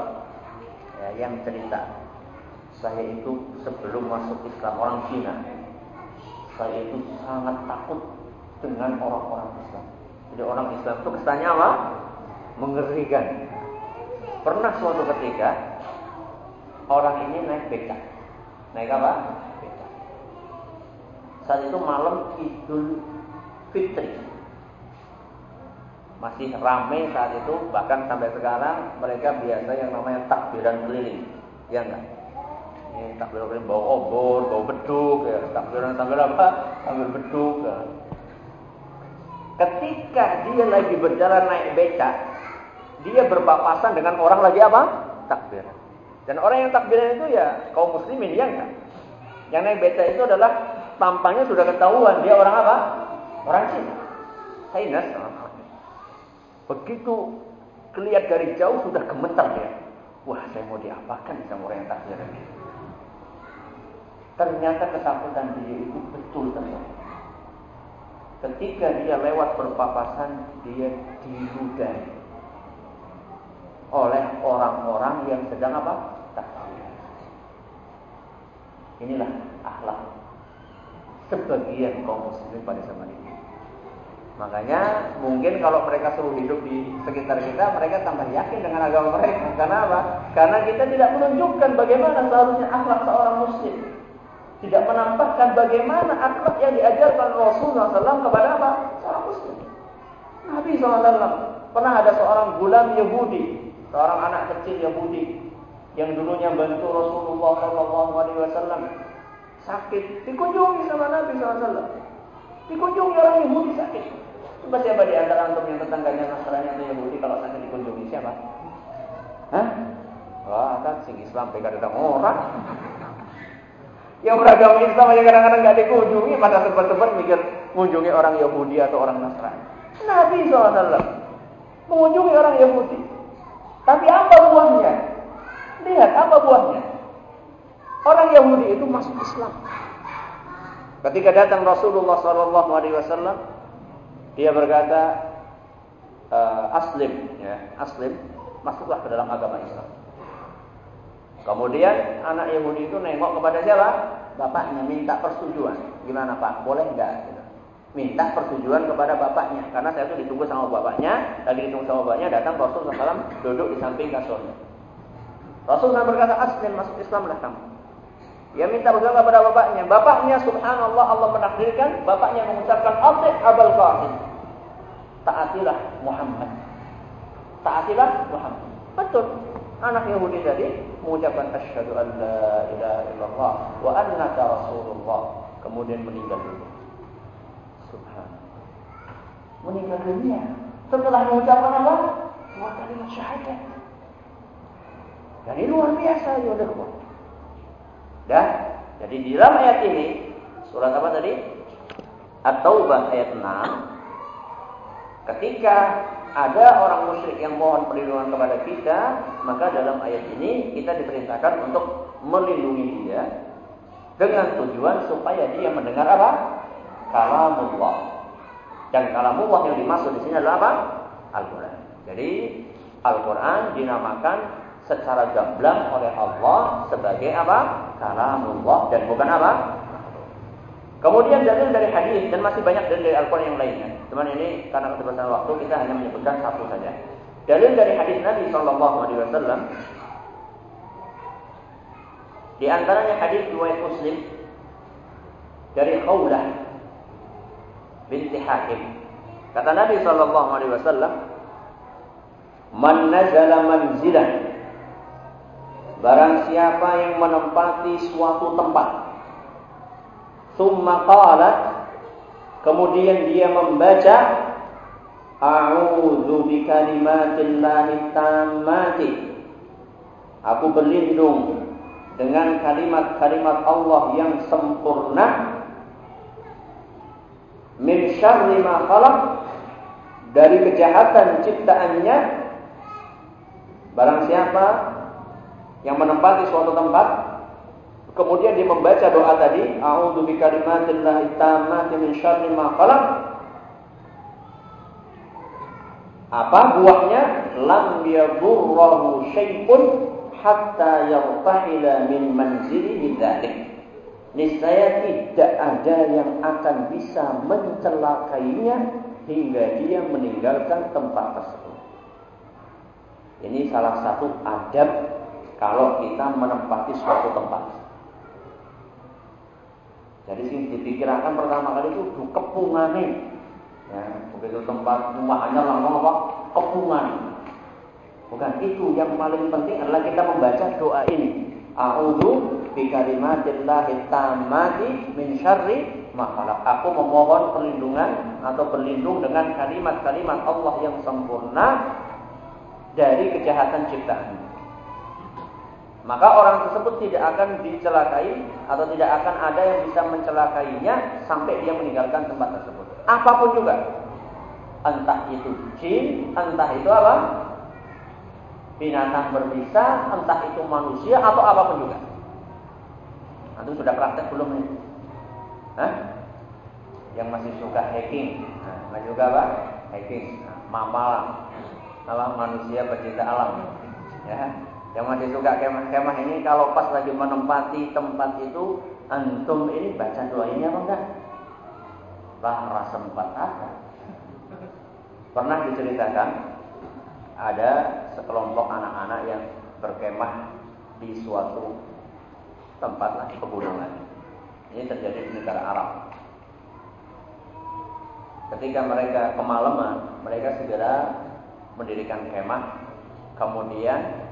ya, yang cerita saya itu sebelum masuk Islam orang Cina saya itu sangat takut dengan orang-orang Islam jadi orang Islam itu kesannya apa? mengerikan pernah suatu ketika orang ini naik becak naik apa? Saat itu malam Idul Fitri. Masih ramai saat itu bahkan sampai sekarang mereka biasa yang namanya takbiran keliling. Ya enggak? Ini takbiran keliling bawa obor bawa beduk ya. Takbiran sambil apa? Sambil beduk ya. ketika dia lagi berjalan naik becak dia berpapasan dengan orang lagi apa? Takbir. Dan orang yang takbiran itu ya kaum muslimin ya enggak? Yang naik becak itu adalah tampangnya sudah ketahuan dia orang apa orang Cina Chinese Begitu kelihatan dari jauh sudah gemetar ya. Wah, saya mau diapakan sama orang yang takbir ini. Ternyata ketakutan dia itu betul terjadi. Ketika dia lewat berpapasan, dia diludahi oleh orang-orang yang sedang apa? Takbir. Inilah akhlak sebagian kaum muslimin pada zaman ini. Makanya mungkin kalau mereka suruh hidup di sekitar kita, mereka tambah yakin dengan agama mereka. Karena apa? Karena kita tidak menunjukkan bagaimana seharusnya akhlak seorang muslim. Tidak menampakkan bagaimana akhlak yang diajarkan Rasulullah SAW kepada apa? Seorang muslim. Nabi SAW pernah ada seorang gulam Yahudi, seorang anak kecil Yahudi yang dulunya bantu Rasulullah SAW sakit dikunjungi sama Nabi SAW. Dikunjungi orang Yahudi sakit. Coba siapa di antara antum yang tetangganya Nasrani atau Yahudi kalau sampai dikunjungi siapa? Hah? Wah, kan sing Islam pegang datang orang. <laughs> Yang beragama Islam aja kadang-kadang nggak dikunjungi, pada tempat-tempat mikir mengunjungi orang Yahudi atau orang Nasrani. Nabi SAW mengunjungi orang Yahudi. Tapi apa buahnya? Lihat apa buahnya. Orang Yahudi itu masuk Islam. Ketika datang Rasulullah SAW, dia berkata, e, aslim, ya, aslim, masuklah ke dalam agama Islam. Kemudian anak Yahudi itu nengok kepada siapa? Bapaknya minta persetujuan. Gimana Pak? Boleh enggak? Gitu. Minta persetujuan kepada bapaknya. Karena saya itu ditunggu sama bapaknya. Lagi ditunggu sama bapaknya, datang Rasul SAW duduk di samping kasurnya. Rasul SAW berkata, aslim, masuk Islam lah kamu. Dia minta persetujuan kepada bapaknya. Bapaknya subhanallah Allah menakdirkan bapaknya mengucapkan Atik Abul Qasim. taatilah Muhammad. Taatilah Muhammad. Betul. Anak Yahudi tadi mengucapkan asyhadu an la ilaha illallah wa annaka rasulullah, kemudian meninggal dunia. Subhanallah. Meninggal dunia setelah mengucapkan apa? Dua kalimat syahadat. Dan ini luar biasa ya Dan jadi di dalam ayat ini surat apa tadi? At-Taubah ayat 6 ketika ada orang musyrik yang mohon perlindungan kepada kita, maka dalam ayat ini kita diperintahkan untuk melindungi dia dengan tujuan supaya dia mendengar apa? Kalamullah. Dan kalamullah yang dimaksud di sini adalah apa? Al-Quran. Jadi Al-Quran dinamakan secara gamblang oleh Allah sebagai apa? Kalamullah dan bukan apa? Kemudian dalil dari hadis dan masih banyak dalil dari Al-Quran yang lainnya. Cuman ini karena keterbatasan waktu kita hanya menyebutkan satu saja. Dalil dari hadis Nabi Shallallahu Alaihi Wasallam di antaranya hadis riwayat Muslim dari Khawlah binti Hakim. Kata Nabi Shallallahu Alaihi Wasallam, "Man nazala manzilan Barang siapa yang menempati suatu tempat. Summa qalat kemudian dia membaca A'udzu bikalimatillahi tammati. Aku berlindung dengan kalimat-kalimat Allah yang sempurna. Min syarri ma khalaq dari kejahatan ciptaannya barang siapa yang menempati suatu tempat Kemudian dia membaca doa tadi, A'udzu bikalimatillahi tammati min syarri ma khalaq. Apa buahnya? Lam yadurruhu syai'un hatta yartahila min manzilihi dzalik. Niscaya tidak ada yang akan bisa mencelakainya hingga dia meninggalkan tempat tersebut. Ini salah satu adab kalau kita menempati suatu tempat. Jadi sing dipikirkan pertama kali itu kepungane. Ya, begitu tempat rumahnya langsung apa? Kepungan. Bukan itu yang paling penting adalah kita membaca doa ini. A'udzu bikalimatillahi tammati min syarri ma Aku memohon perlindungan atau berlindung dengan kalimat-kalimat Allah yang sempurna dari kejahatan ciptaan maka orang tersebut tidak akan dicelakai atau tidak akan ada yang bisa mencelakainya sampai dia meninggalkan tempat tersebut. Apa pun juga. Entah itu jin, entah itu apa? Binatang berbisa, entah itu manusia atau apa pun juga. Itu sudah praktek belum nih? Hah? Yang masih suka hacking, nah, juga apa? Hacking, nah, mamalah, apa manusia pecinta alam, ya yang masih suka kemah-kemah ini kalau pas lagi menempati tempat itu antum ini baca doa ini apa enggak? Lah sempat ada. Pernah diceritakan ada sekelompok anak-anak yang berkemah di suatu tempat lah di pegunungan. Ini terjadi di negara Arab. Ketika mereka kemalaman, mereka segera mendirikan kemah, kemudian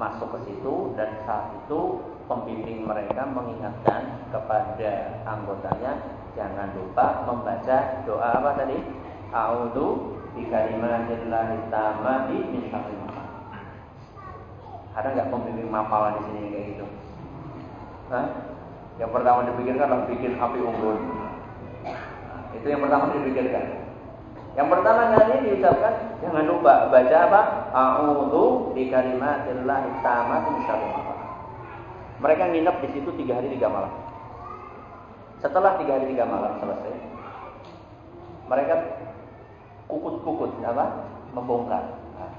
masuk ke situ dan saat itu pembimbing mereka mengingatkan kepada anggotanya jangan lupa membaca doa apa tadi? A'udzu bikalimatillahi tammati min syarri Ada nggak pembimbing mapal di sini kayak gitu? Hah? Yang pertama dipikirkan adalah bikin api unggun. Itu yang pertama dipikirkan. Yang pertama kali diucapkan jangan lupa baca apa? A'udzu bi kalimatillahi tammati min syarri Mereka nginep di situ tiga hari tiga malam. Setelah tiga hari tiga malam selesai, mereka kukut-kukut apa? Membongkar. Nah,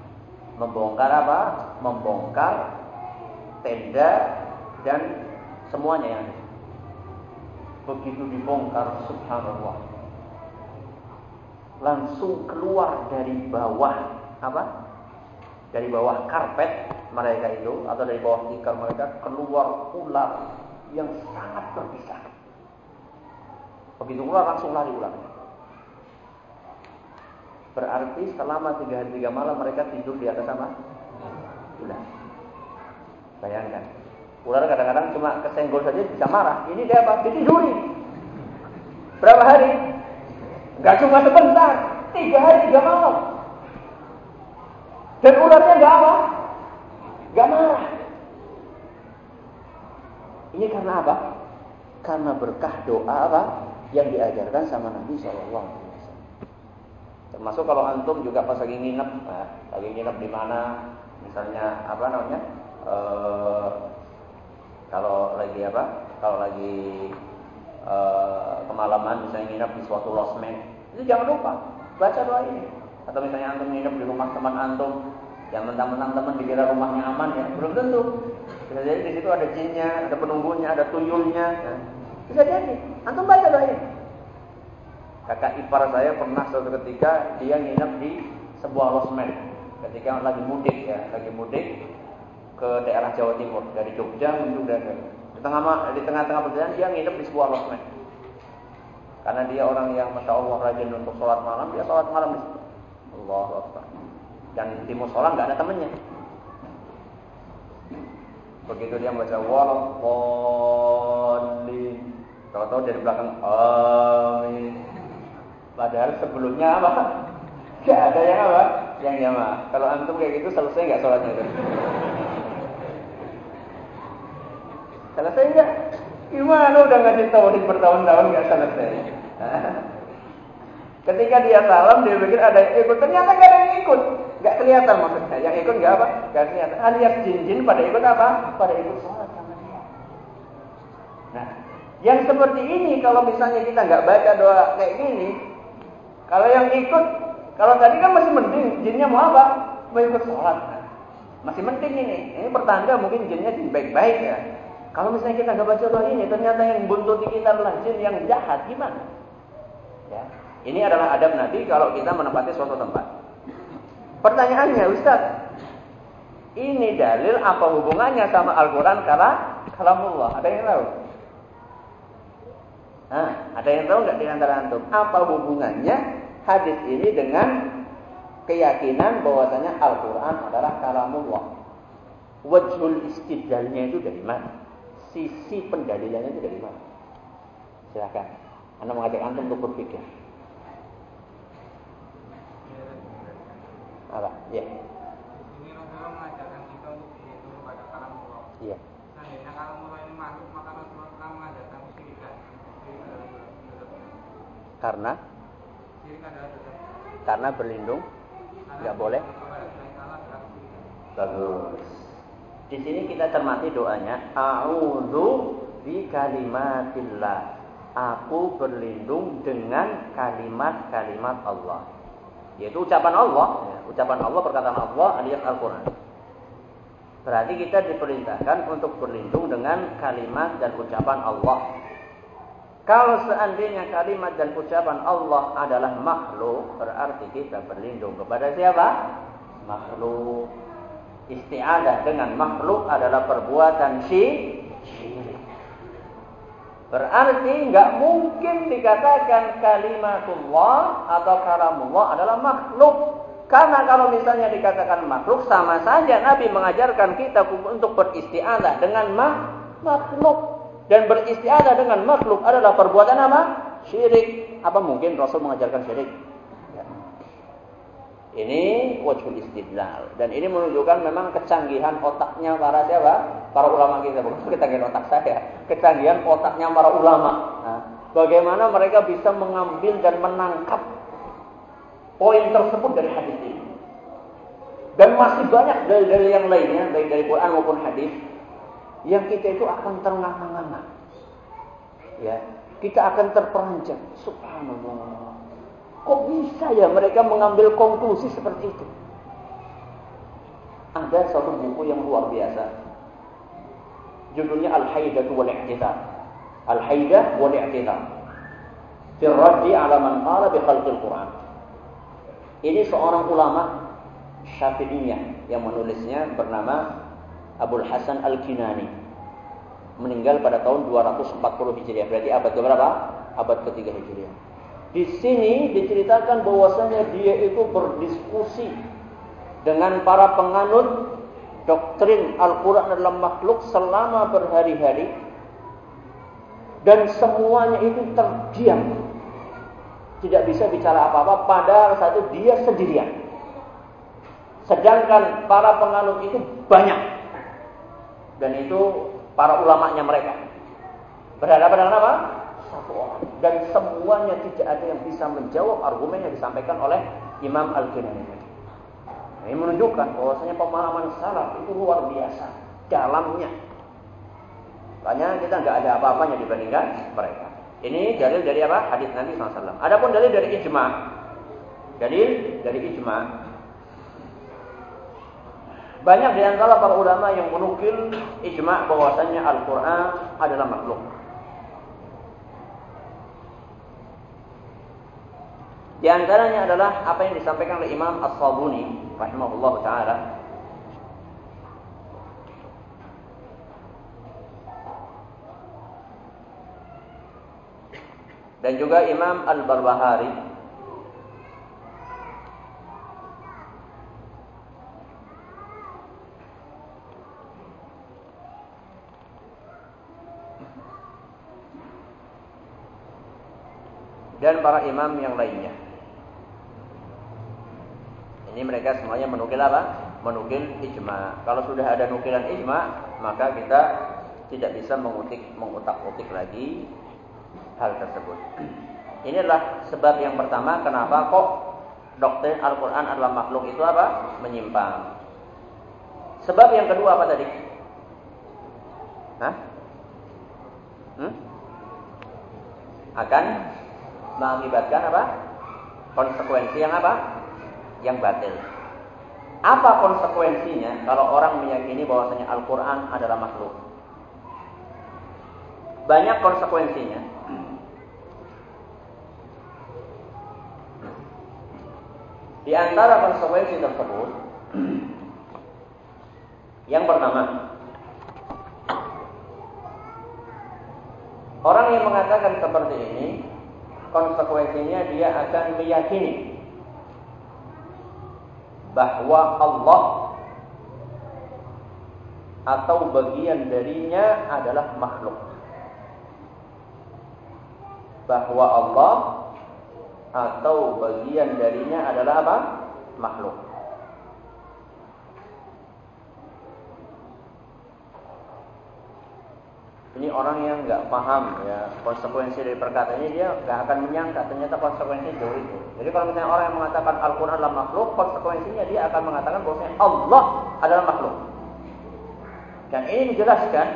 membongkar apa? Membongkar tenda dan semuanya yang ada. Begitu dibongkar, subhanallah langsung keluar dari bawah apa? Dari bawah karpet mereka itu atau dari bawah tikar mereka keluar ular yang sangat berbisa. Begitu ular langsung lari ular. Berarti selama tiga hari tiga malam mereka tidur di atas apa? Ular. Bayangkan. Ular kadang-kadang cuma kesenggol saja bisa marah. Ini dia apa? Ditiduri. Berapa hari? Gak cuma sebentar. Tiga hari tiga malam. Dan ularnya gak apa? Gak marah. Ini karena apa? Karena berkah doa apa? Yang diajarkan sama Nabi Wasallam. Termasuk kalau antum juga pas lagi nginep, nah, lagi nginep di mana, misalnya apa namanya? Uh, kalau lagi apa? Kalau lagi uh, kemalaman, misalnya nginep di suatu losmen, itu jangan lupa baca doa ini. Atau misalnya antum nginep di rumah teman antum, yang mentang-mentang teman dikira rumahnya aman ya, belum tentu. Bisa jadi di situ ada jinnya, ada penunggunya, ada tuyulnya. Ya. Bisa jadi. Antum baca doa ini. Kakak ipar saya pernah suatu ketika dia nginep di sebuah losmen. Ketika lagi mudik ya, lagi mudik ke daerah Jawa Timur dari Jogja menuju dari di tengah di tengah-tengah perjalanan dia nginep di sebuah losmen. Karena dia orang yang masya Allah rajin untuk sholat malam, dia sholat malam di situ. Allah Akbar. Dan di musola nggak ada temennya. Begitu dia baca walaupun tahu-tahu dari belakang amin. Padahal sebelumnya apa? <laughs> Gak ada yang apa? Yang nyama. Kalau antum kayak gitu selesai nggak sholatnya itu? <laughs> Selesai nggak? Gimana udah ngaji tauhid bertahun-tahun nggak selesai? <laughs> Ketika dia salam, dia pikir ada yang ikut. Ternyata nggak ada yang ikut. Nggak kelihatan maksudnya. Yang ikut nggak apa? Nggak kelihatan. Alias jin-jin pada ikut apa? Pada ikut sholat sama dia. Nah, yang seperti ini kalau misalnya kita nggak baca doa kayak gini, kalau yang ikut, kalau tadi kan masih mending, jinnya mau apa? Mau ikut sholat. Nah, masih mending ini. Ini pertanda mungkin jinnya jin baik-baik ya. Kalau misalnya kita nggak baca doa ini, ternyata yang buntuti kita adalah jin yang jahat, gimana? Ya. Ini adalah adab Nabi kalau kita menempati suatu tempat. Pertanyaannya, Ustaz, ini dalil apa hubungannya sama Al-Quran karena kalamullah? Ada yang tahu? Nah, ada yang tahu nggak di antara antum? Apa hubungannya hadis ini dengan keyakinan bahwasanya Al-Quran adalah kalamullah? Wajhul istidlalnya itu dari mana? Sisi pendalilannya itu dari mana? Silakan. Anda mengajak antum untuk berpikir. Apa? Ya. Ini Rasulullah mengajarkan kita untuk berlindung kepada kalam Allah. Iya. Seandainya kalam Allah ini makhluk, maka Rasulullah mengajarkan kesyirikan. Karena karena berlindung nggak boleh. Bagus. Di sini kita cermati doanya. A'udzu bi kalimatillah. Aku berlindung dengan kalimat-kalimat Allah. Yaitu ucapan Allah, ya, ucapan Allah, perkataan Allah alias Al-Qur'an. Berarti kita diperintahkan untuk berlindung dengan kalimat dan ucapan Allah. Kalau seandainya kalimat dan ucapan Allah adalah makhluk, berarti kita berlindung kepada siapa? Makhluk. Isti'adah dengan makhluk adalah perbuatan syirik. Berarti nggak mungkin dikatakan kalimatullah atau kalamullah adalah makhluk. Karena kalau misalnya dikatakan makhluk, sama saja Nabi mengajarkan kita untuk beristiadah dengan makhluk. Dan beristiadah dengan makhluk adalah perbuatan apa? Syirik. Apa mungkin Rasul mengajarkan syirik? Ini wajhul istidlal. Dan ini menunjukkan memang kecanggihan otaknya para siapa? Para ulama kita. Bukan kecanggihan otak saya. Kecanggihan otaknya para ulama. Nah, bagaimana mereka bisa mengambil dan menangkap poin tersebut dari hadis ini. Dan masih banyak dari-dari yang lainnya, baik dari Quran maupun hadis, yang kita itu akan ternganga-nganga. Ya, kita akan terperanjat. Subhanallah. Kok bisa ya mereka mengambil konklusi seperti itu? Ada suatu buku yang luar biasa. Judulnya Al-Haidah wal I'tidal. Al-Haidah wal I'tidal. Fi raddi ala man qala bi khalqil Quran. Ini seorang ulama Syafi'iyah yang menulisnya bernama Abdul Hasan Al-Kinani. Meninggal pada tahun 240 Hijriah. Berarti abad berapa? Abad ketiga Hijriah. Di sini diceritakan bahwasanya dia itu berdiskusi dengan para penganut doktrin Al-Quran adalah makhluk selama berhari-hari dan semuanya itu terdiam. Tidak bisa bicara apa-apa padahal satu dia sendirian. Sedangkan para penganut itu banyak. Dan itu para ulamanya mereka. Berhadapan dengan apa? satu orang dan semuanya tidak ada yang bisa menjawab argumen yang disampaikan oleh Imam Al-Kinani ini menunjukkan bahwasanya pemahaman salaf itu luar biasa dalamnya. Makanya kita nggak ada apa-apanya dibandingkan mereka. Ini dalil dari apa? Hadis Nabi SAW. Adapun dalil dari ijma. Dalil dari ijma. Banyak di antara para ulama yang menukil ijma bahwasanya Al-Quran adalah makhluk. Di antaranya adalah apa yang disampaikan oleh Imam As-Sabuni rahimahullah taala dan juga Imam Al-Barbahari dan para imam yang lainnya. Ini mereka semuanya menukil apa? Menukil ijma. Kalau sudah ada nukilan ijma, maka kita tidak bisa mengutik mengutak-utik lagi hal tersebut. Ini adalah sebab yang pertama kenapa kok doktrin Al-Quran adalah makhluk itu apa? Menyimpang. Sebab yang kedua apa tadi? Hah? Hmm? Akan mengakibatkan apa? Konsekuensi yang apa? Yang batil. Apa konsekuensinya kalau orang meyakini bahwasanya Al-Quran adalah makhluk? Banyak konsekuensinya. Di antara konsekuensi tersebut, yang pertama, orang yang mengatakan seperti ini, konsekuensinya dia akan meyakini bahwa Allah atau bagian darinya adalah makhluk. Bahwa Allah atau bagian darinya adalah apa? Makhluk. Ini orang yang nggak paham ya konsekuensi dari perkataan ini dia nggak akan menyangka ternyata konsekuensinya jauh itu. Jadi kalau misalnya orang yang mengatakan Al-Quran adalah makhluk, konsekuensinya dia akan mengatakan bahwa Allah adalah makhluk. Dan ini dijelaskan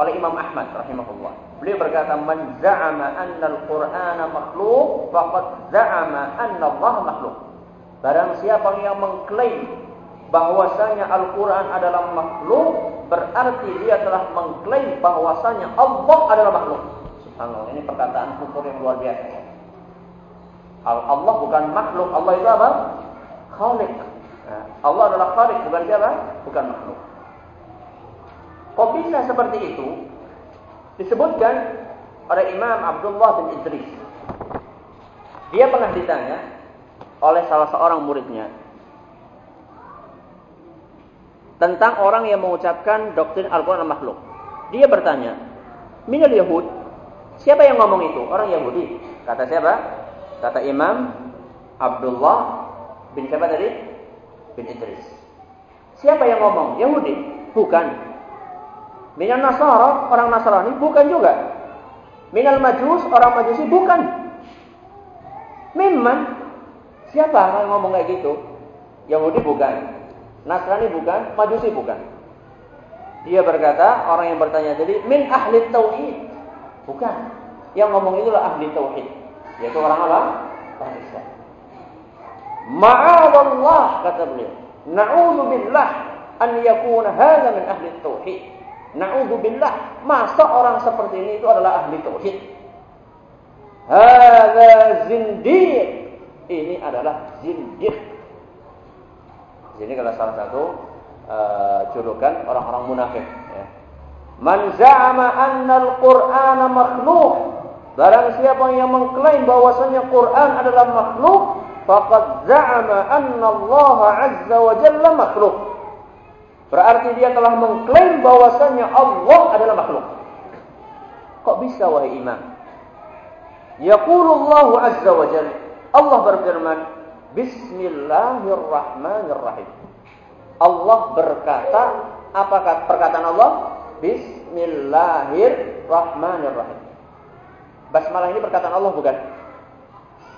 oleh Imam Ahmad rahimahullah. Beliau berkata, "Man za'ama anna al-Qur'ana makhluk, faqad za'ama anna Allah makhluk." Barang siapa yang mengklaim bahwasanya Al-Quran adalah makhluk, berarti dia telah mengklaim bahwasanya Allah adalah makhluk. Subhanallah, ini perkataan kufur yang luar biasa. Allah bukan makhluk, Allah itu apa? Khalik. Nah, Allah adalah khalik, bukan siapa? Bukan makhluk. Kok bisa seperti itu? Disebutkan oleh Imam Abdullah bin Idris. Dia pernah ditanya oleh salah seorang muridnya, tentang orang yang mengucapkan doktrin Al-Quran makhluk. Dia bertanya, Minal Yahud, siapa yang ngomong itu? Orang Yahudi. Kata siapa? Kata Imam Abdullah bin siapa tadi? Bin Idris. Siapa yang ngomong? Yahudi? Bukan. Minal Nasara, orang Nasrani? Bukan juga. Minal Majus, orang Majusi? Bukan. Memang. Siapa yang ngomong kayak gitu? Yahudi bukan. Nasrani bukan, Majusi bukan. Dia berkata, orang yang bertanya tadi, min ahli tauhid. Bukan. Yang ngomong itulah ahli tauhid. Yaitu orang apa? Orang Islam. Ma'adallah kata beliau. Na'udzu billah an yakuna hadza min ahli tauhid. Na'udzu billah, masa orang seperti ini itu adalah ahli tauhid. Hadza zindiq. Ini adalah zindiq ini adalah salah satu uh, julukan orang-orang munafik. Ya. Man za'ama anna al-Qur'ana makhluk, Barang siapa yang mengklaim bahwasanya Quran adalah makhluk, faqad za'ama anna Allah azza wa jalla makhluk. Berarti dia telah mengklaim bahwasanya Allah adalah makhluk. Kok bisa wahai imam? Yaqulullahu azza wa jalla. Allah berfirman, Bismillahirrahmanirrahim. Allah berkata, apakah perkataan Allah? Bismillahirrahmanirrahim. Basmalah ini perkataan Allah bukan?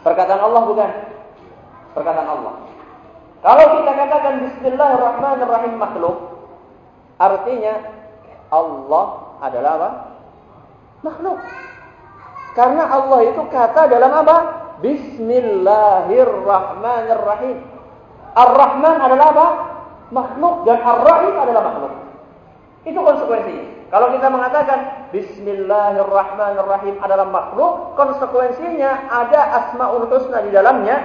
Perkataan Allah bukan? Perkataan Allah. Kalau kita katakan Bismillahirrahmanirrahim makhluk, artinya Allah adalah apa? Makhluk. Karena Allah itu kata dalam apa? Bismillahirrahmanirrahim. Ar-Rahman adalah apa? Makhluk dan Ar-Rahim adalah makhluk. Itu konsekuensinya. Kalau kita mengatakan Bismillahirrahmanirrahim adalah makhluk, konsekuensinya ada Asmaul Husna di dalamnya.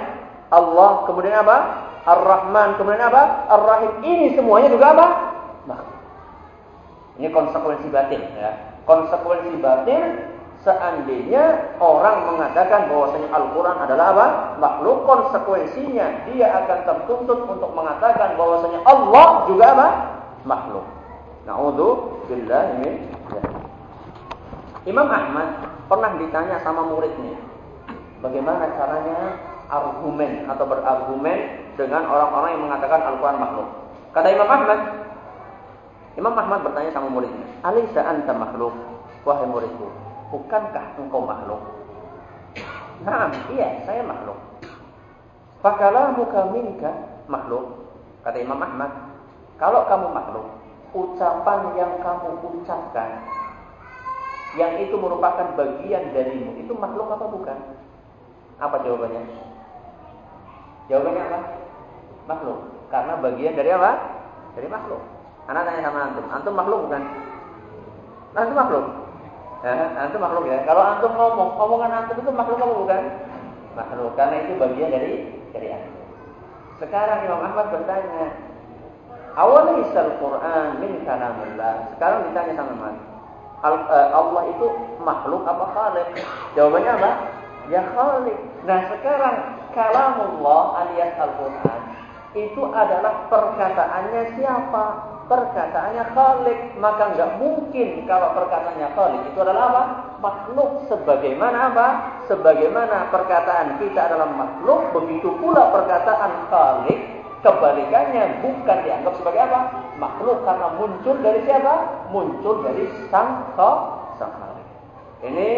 Allah, kemudian apa? Ar-Rahman, kemudian apa? Ar-Rahim. Ini semuanya juga apa? Makhluk. Ini konsekuensi batin ya. Konsekuensi batin seandainya orang mengatakan bahwasanya Al-Quran adalah apa? Makhluk, konsekuensinya dia akan tertuntut untuk mengatakan bahwasanya Allah juga apa? Makhluk. Na'udhu billah ini. Imam Ahmad pernah ditanya sama muridnya, bagaimana caranya argumen atau berargumen dengan orang-orang yang mengatakan Al-Quran makhluk. Kata Imam Ahmad, Imam Ahmad bertanya sama muridnya, Alisa anta makhluk, wahai muridku, bukankah engkau makhluk? Nah, iya, saya makhluk. Fakalamuka minka makhluk. Kata Imam Ahmad, kalau kamu makhluk, ucapan yang kamu ucapkan yang itu merupakan bagian darimu itu makhluk apa bukan? Apa jawabannya? Jawabannya apa? Makhluk. Karena bagian dari apa? Dari makhluk. Anak tanya sama antum, antum makhluk bukan? Antum makhluk. Ya, antum makhluk ya. Kalau antum ngomong, omongan antum itu makhluk apa bukan? Makhluk. Karena itu bagian dari dari antum. Sekarang Imam Ahmad bertanya, Awalaisal Quran min kalamillah. Sekarang ditanya sama Mas. Eh, Allah itu makhluk apa khalik? Jawabannya apa? Ya khalik. Nah sekarang kalamullah alias Al-Quran itu adalah perkataannya siapa? Perkataannya khalik. Maka nggak mungkin kalau perkataannya khalik itu adalah apa? Makhluk. Sebagaimana apa? Sebagaimana perkataan kita adalah makhluk, begitu pula perkataan khalik Kebalikannya bukan dianggap sebagai apa? Makhluk karena muncul dari siapa? Muncul dari sang sang khalik. Ini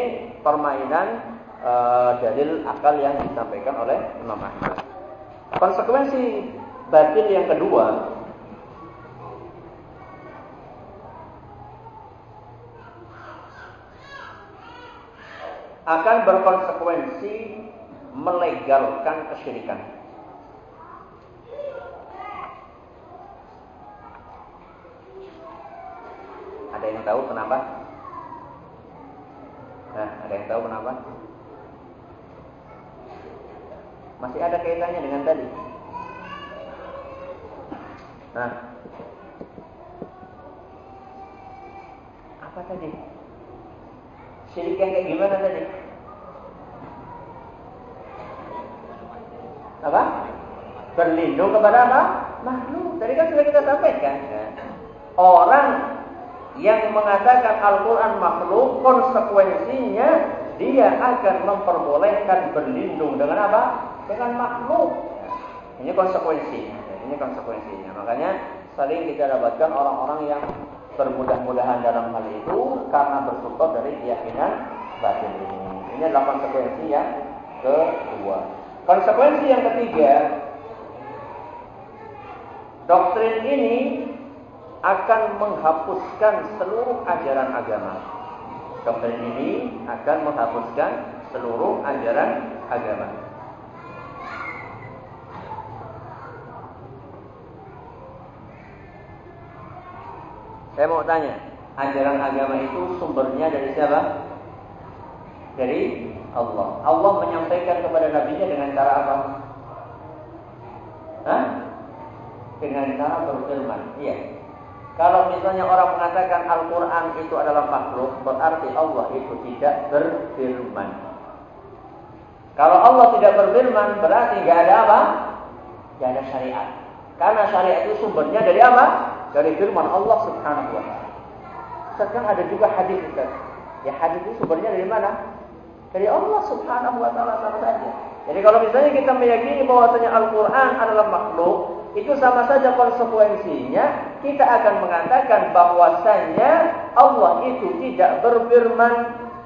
permainan uh, dalil akal yang disampaikan oleh Imam Ahmad. Konsekuensi batil yang kedua akan berkonsekuensi melegalkan kesyirikan. Ada yang tahu kenapa? Nah, ada yang tahu kenapa? Masih ada kaitannya dengan tadi. Nah, apa tadi? Syirik yang kayak gimana tadi? Apa? Berlindung kepada apa? Makhluk. Tadi kan sudah kita sampaikan. Orang yang mengatakan Al-Quran makhluk, konsekuensinya dia akan memperbolehkan berlindung dengan apa? Dengan makhluk. Ini konsekuensinya. Ini konsekuensinya. Makanya sering kita dapatkan orang-orang yang bermudah-mudahan dalam hal itu karena bersumber dari keyakinan batin ini. Ini adalah konsekuensi yang kedua. Konsekuensi yang ketiga, doktrin ini akan menghapuskan seluruh ajaran agama. Doktrin ini akan menghapuskan seluruh ajaran agama. Saya mau tanya, ajaran agama itu sumbernya dari siapa? Dari Allah. Allah menyampaikan kepada nabinya dengan cara apa? Hah? Dengan cara berfirman. Iya. Kalau misalnya orang mengatakan Al-Quran itu adalah makhluk, berarti Allah itu tidak berfirman. Kalau Allah tidak berfirman, berarti nggak ada apa? Nggak ada syariat. Karena syariat itu sumbernya dari apa? Dari firman Allah Subhanahu wa taala. Sekarang ada juga hadis Ustaz. Ya hadis itu sumbernya dari mana? Dari Allah Subhanahu wa taala sama saja. Jadi kalau misalnya kita meyakini bahwasanya Al-Qur'an adalah makhluk, itu sama saja konsekuensinya kita akan mengatakan bahwasanya Allah itu tidak berfirman,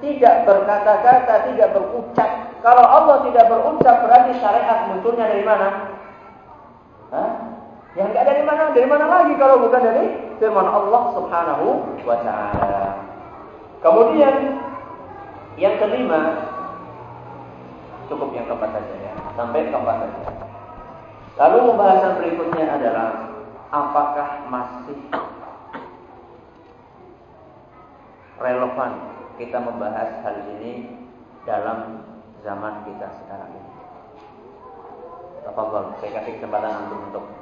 tidak berkata-kata, tidak berucap. Kalau Allah tidak berucap berarti syariat munculnya dari mana? Hah? Yang enggak dari mana? Dari mana lagi kalau bukan dari firman Allah Subhanahu wa taala. Kemudian yang kelima cukup yang keempat saja ya, sampai keempat saja. Lalu pembahasan berikutnya adalah apakah masih relevan kita membahas hal ini dalam zaman kita sekarang ini. Tafadhol, saya kasih kesempatan untuk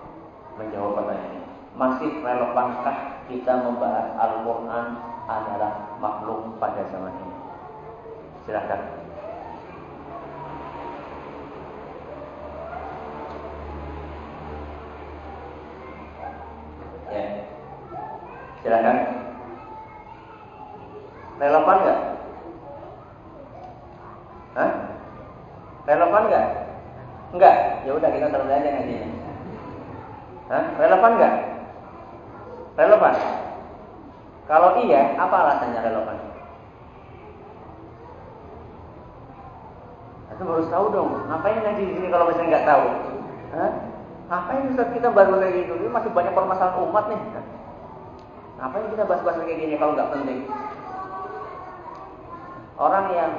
menjawab pertanyaan ini. Masih relevankah kita membahas Al-Quran adalah makhluk pada zaman ini? Silahkan. Silakan. Relevan nggak? Hah? Relevan nggak? Enggak. Ya udah kita selesai aja ngaji. Hah? Relevan nggak? Relevan. Kalau iya, apa alasannya relevan? Itu harus tahu dong. Ngapain ngaji di sini kalau misalnya nggak tahu? Hah? Ngapain Ustaz kita baru kayak gitu? Ini masih banyak permasalahan umat nih. Ngapain kita bahas-bahas kayak gini kalau nggak penting? Orang yang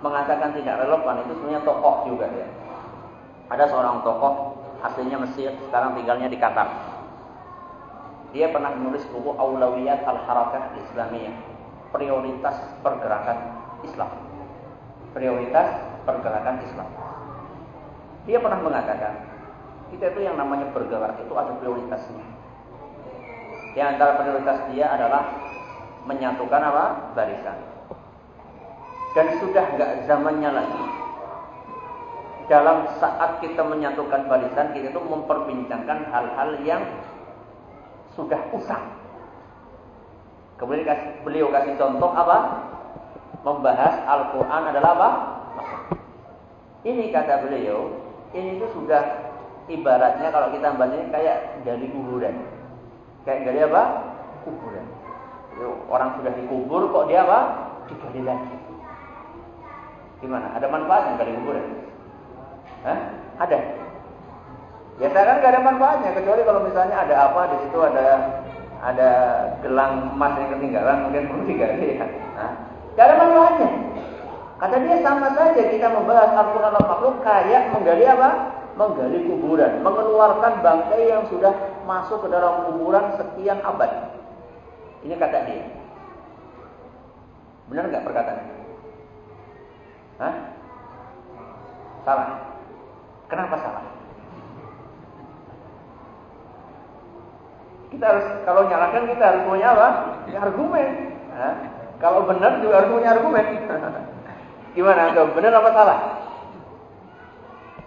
mengatakan tidak relevan itu sebenarnya tokoh juga ya. Ada seorang tokoh aslinya Mesir, sekarang tinggalnya di Qatar. Dia pernah menulis buku Aulawiyat Al-Harakah Islamiyah, prioritas pergerakan Islam. Prioritas pergerakan Islam. Dia pernah mengatakan, kita itu yang namanya bergerak itu ada prioritasnya. Di antara prioritas dia adalah menyatukan apa? Barisan. Dan sudah nggak zamannya lagi. Dalam saat kita menyatukan barisan, kita itu memperbincangkan hal-hal yang sudah usang. Kemudian beliau kasih contoh apa? Membahas Al-Quran adalah apa? Ini kata beliau, ini itu sudah ibaratnya kalau kita bahasnya kayak dari kuburan. Kayak gali apa? Kuburan. Orang sudah dikubur kok dia apa? Digali lagi. Gimana? Ada manfaatnya gali kuburan? Hah? Ada. Biasa kan gak ada manfaatnya kecuali kalau misalnya ada apa di situ ada ada gelang emas yang ketinggalan mungkin perlu digali ya. Hah? Gak ada manfaatnya. Kata dia sama saja kita membahas Al-Quran al-Makhluk kayak menggali apa? menggali kuburan, mengeluarkan bangkai yang sudah masuk ke dalam kuburan sekian abad. Ini kata dia. Benar nggak perkataannya? Hah? Salah. Kenapa salah? Kita harus kalau nyalakan kita harus punya apa? Ya, argumen. Hah? Kalau benar juga harus punya argumen. <laughs> Gimana? Benar apa salah?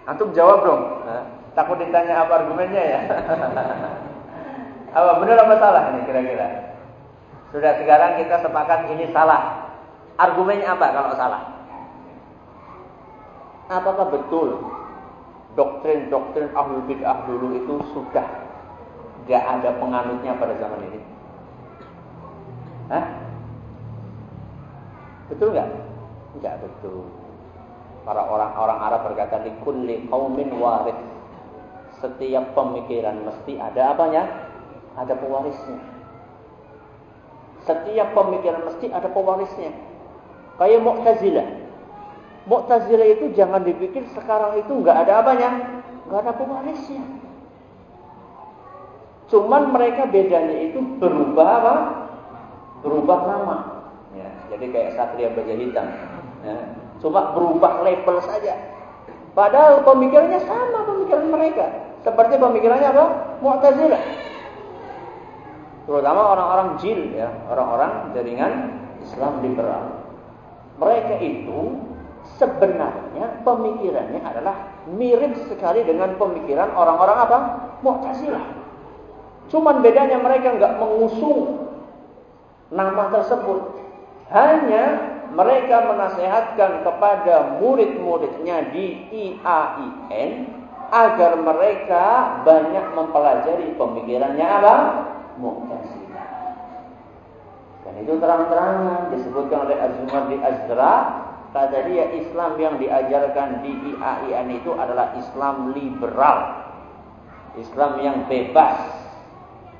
Antum jawab dong. Nah, takut ditanya apa argumennya ya. <laughs> apa benar apa salah ini kira-kira? Sudah sekarang kita sepakat ini salah. Argumennya apa kalau salah? Apakah betul doktrin-doktrin ahlul bid'ah dulu itu sudah gak ada penganutnya pada zaman ini? Hah? Betul nggak? Nggak betul. Para orang-orang Arab berkata di kulli qaumin waris. Setiap pemikiran mesti ada apanya? Ada pewarisnya. Setiap pemikiran mesti ada pewarisnya. Kayak Mu'tazilah. Mu'tazilah itu jangan dipikir sekarang itu nggak ada apanya? nggak ada pewarisnya. Cuman mereka bedanya itu berubah apa? Berubah nama. Ya, jadi kayak Satria Baja Hitam. Ya Cuma berubah label saja. Padahal pemikirannya sama pemikiran mereka. Seperti pemikirannya apa? Mu'tazilah. terutama orang-orang jil ya, orang-orang jaringan Islam liberal. Mereka itu sebenarnya pemikirannya adalah mirip sekali dengan pemikiran orang-orang apa? Mu'tazilah. Cuman bedanya mereka nggak mengusung nama tersebut. Hanya mereka menasehatkan kepada murid-muridnya di IAIN agar mereka banyak mempelajari pemikirannya apa? Mu'tazilah. Dan itu terang-terangan disebutkan oleh Az-Zumardi Azra kata dia Islam yang diajarkan di IAIN itu adalah Islam liberal. Islam yang bebas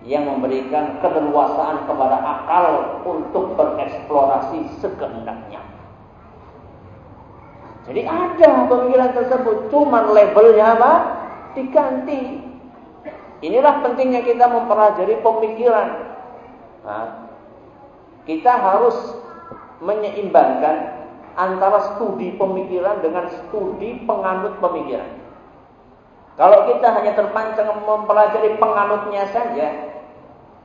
yang memberikan keleluasaan kepada akal untuk bereksplorasi sekehendaknya. Jadi ada pemikiran tersebut, cuman labelnya apa? Diganti. Inilah pentingnya kita mempelajari pemikiran. Nah, kita harus menyeimbangkan antara studi pemikiran dengan studi penganut pemikiran. Kalau kita hanya terpancang mempelajari penganutnya saja,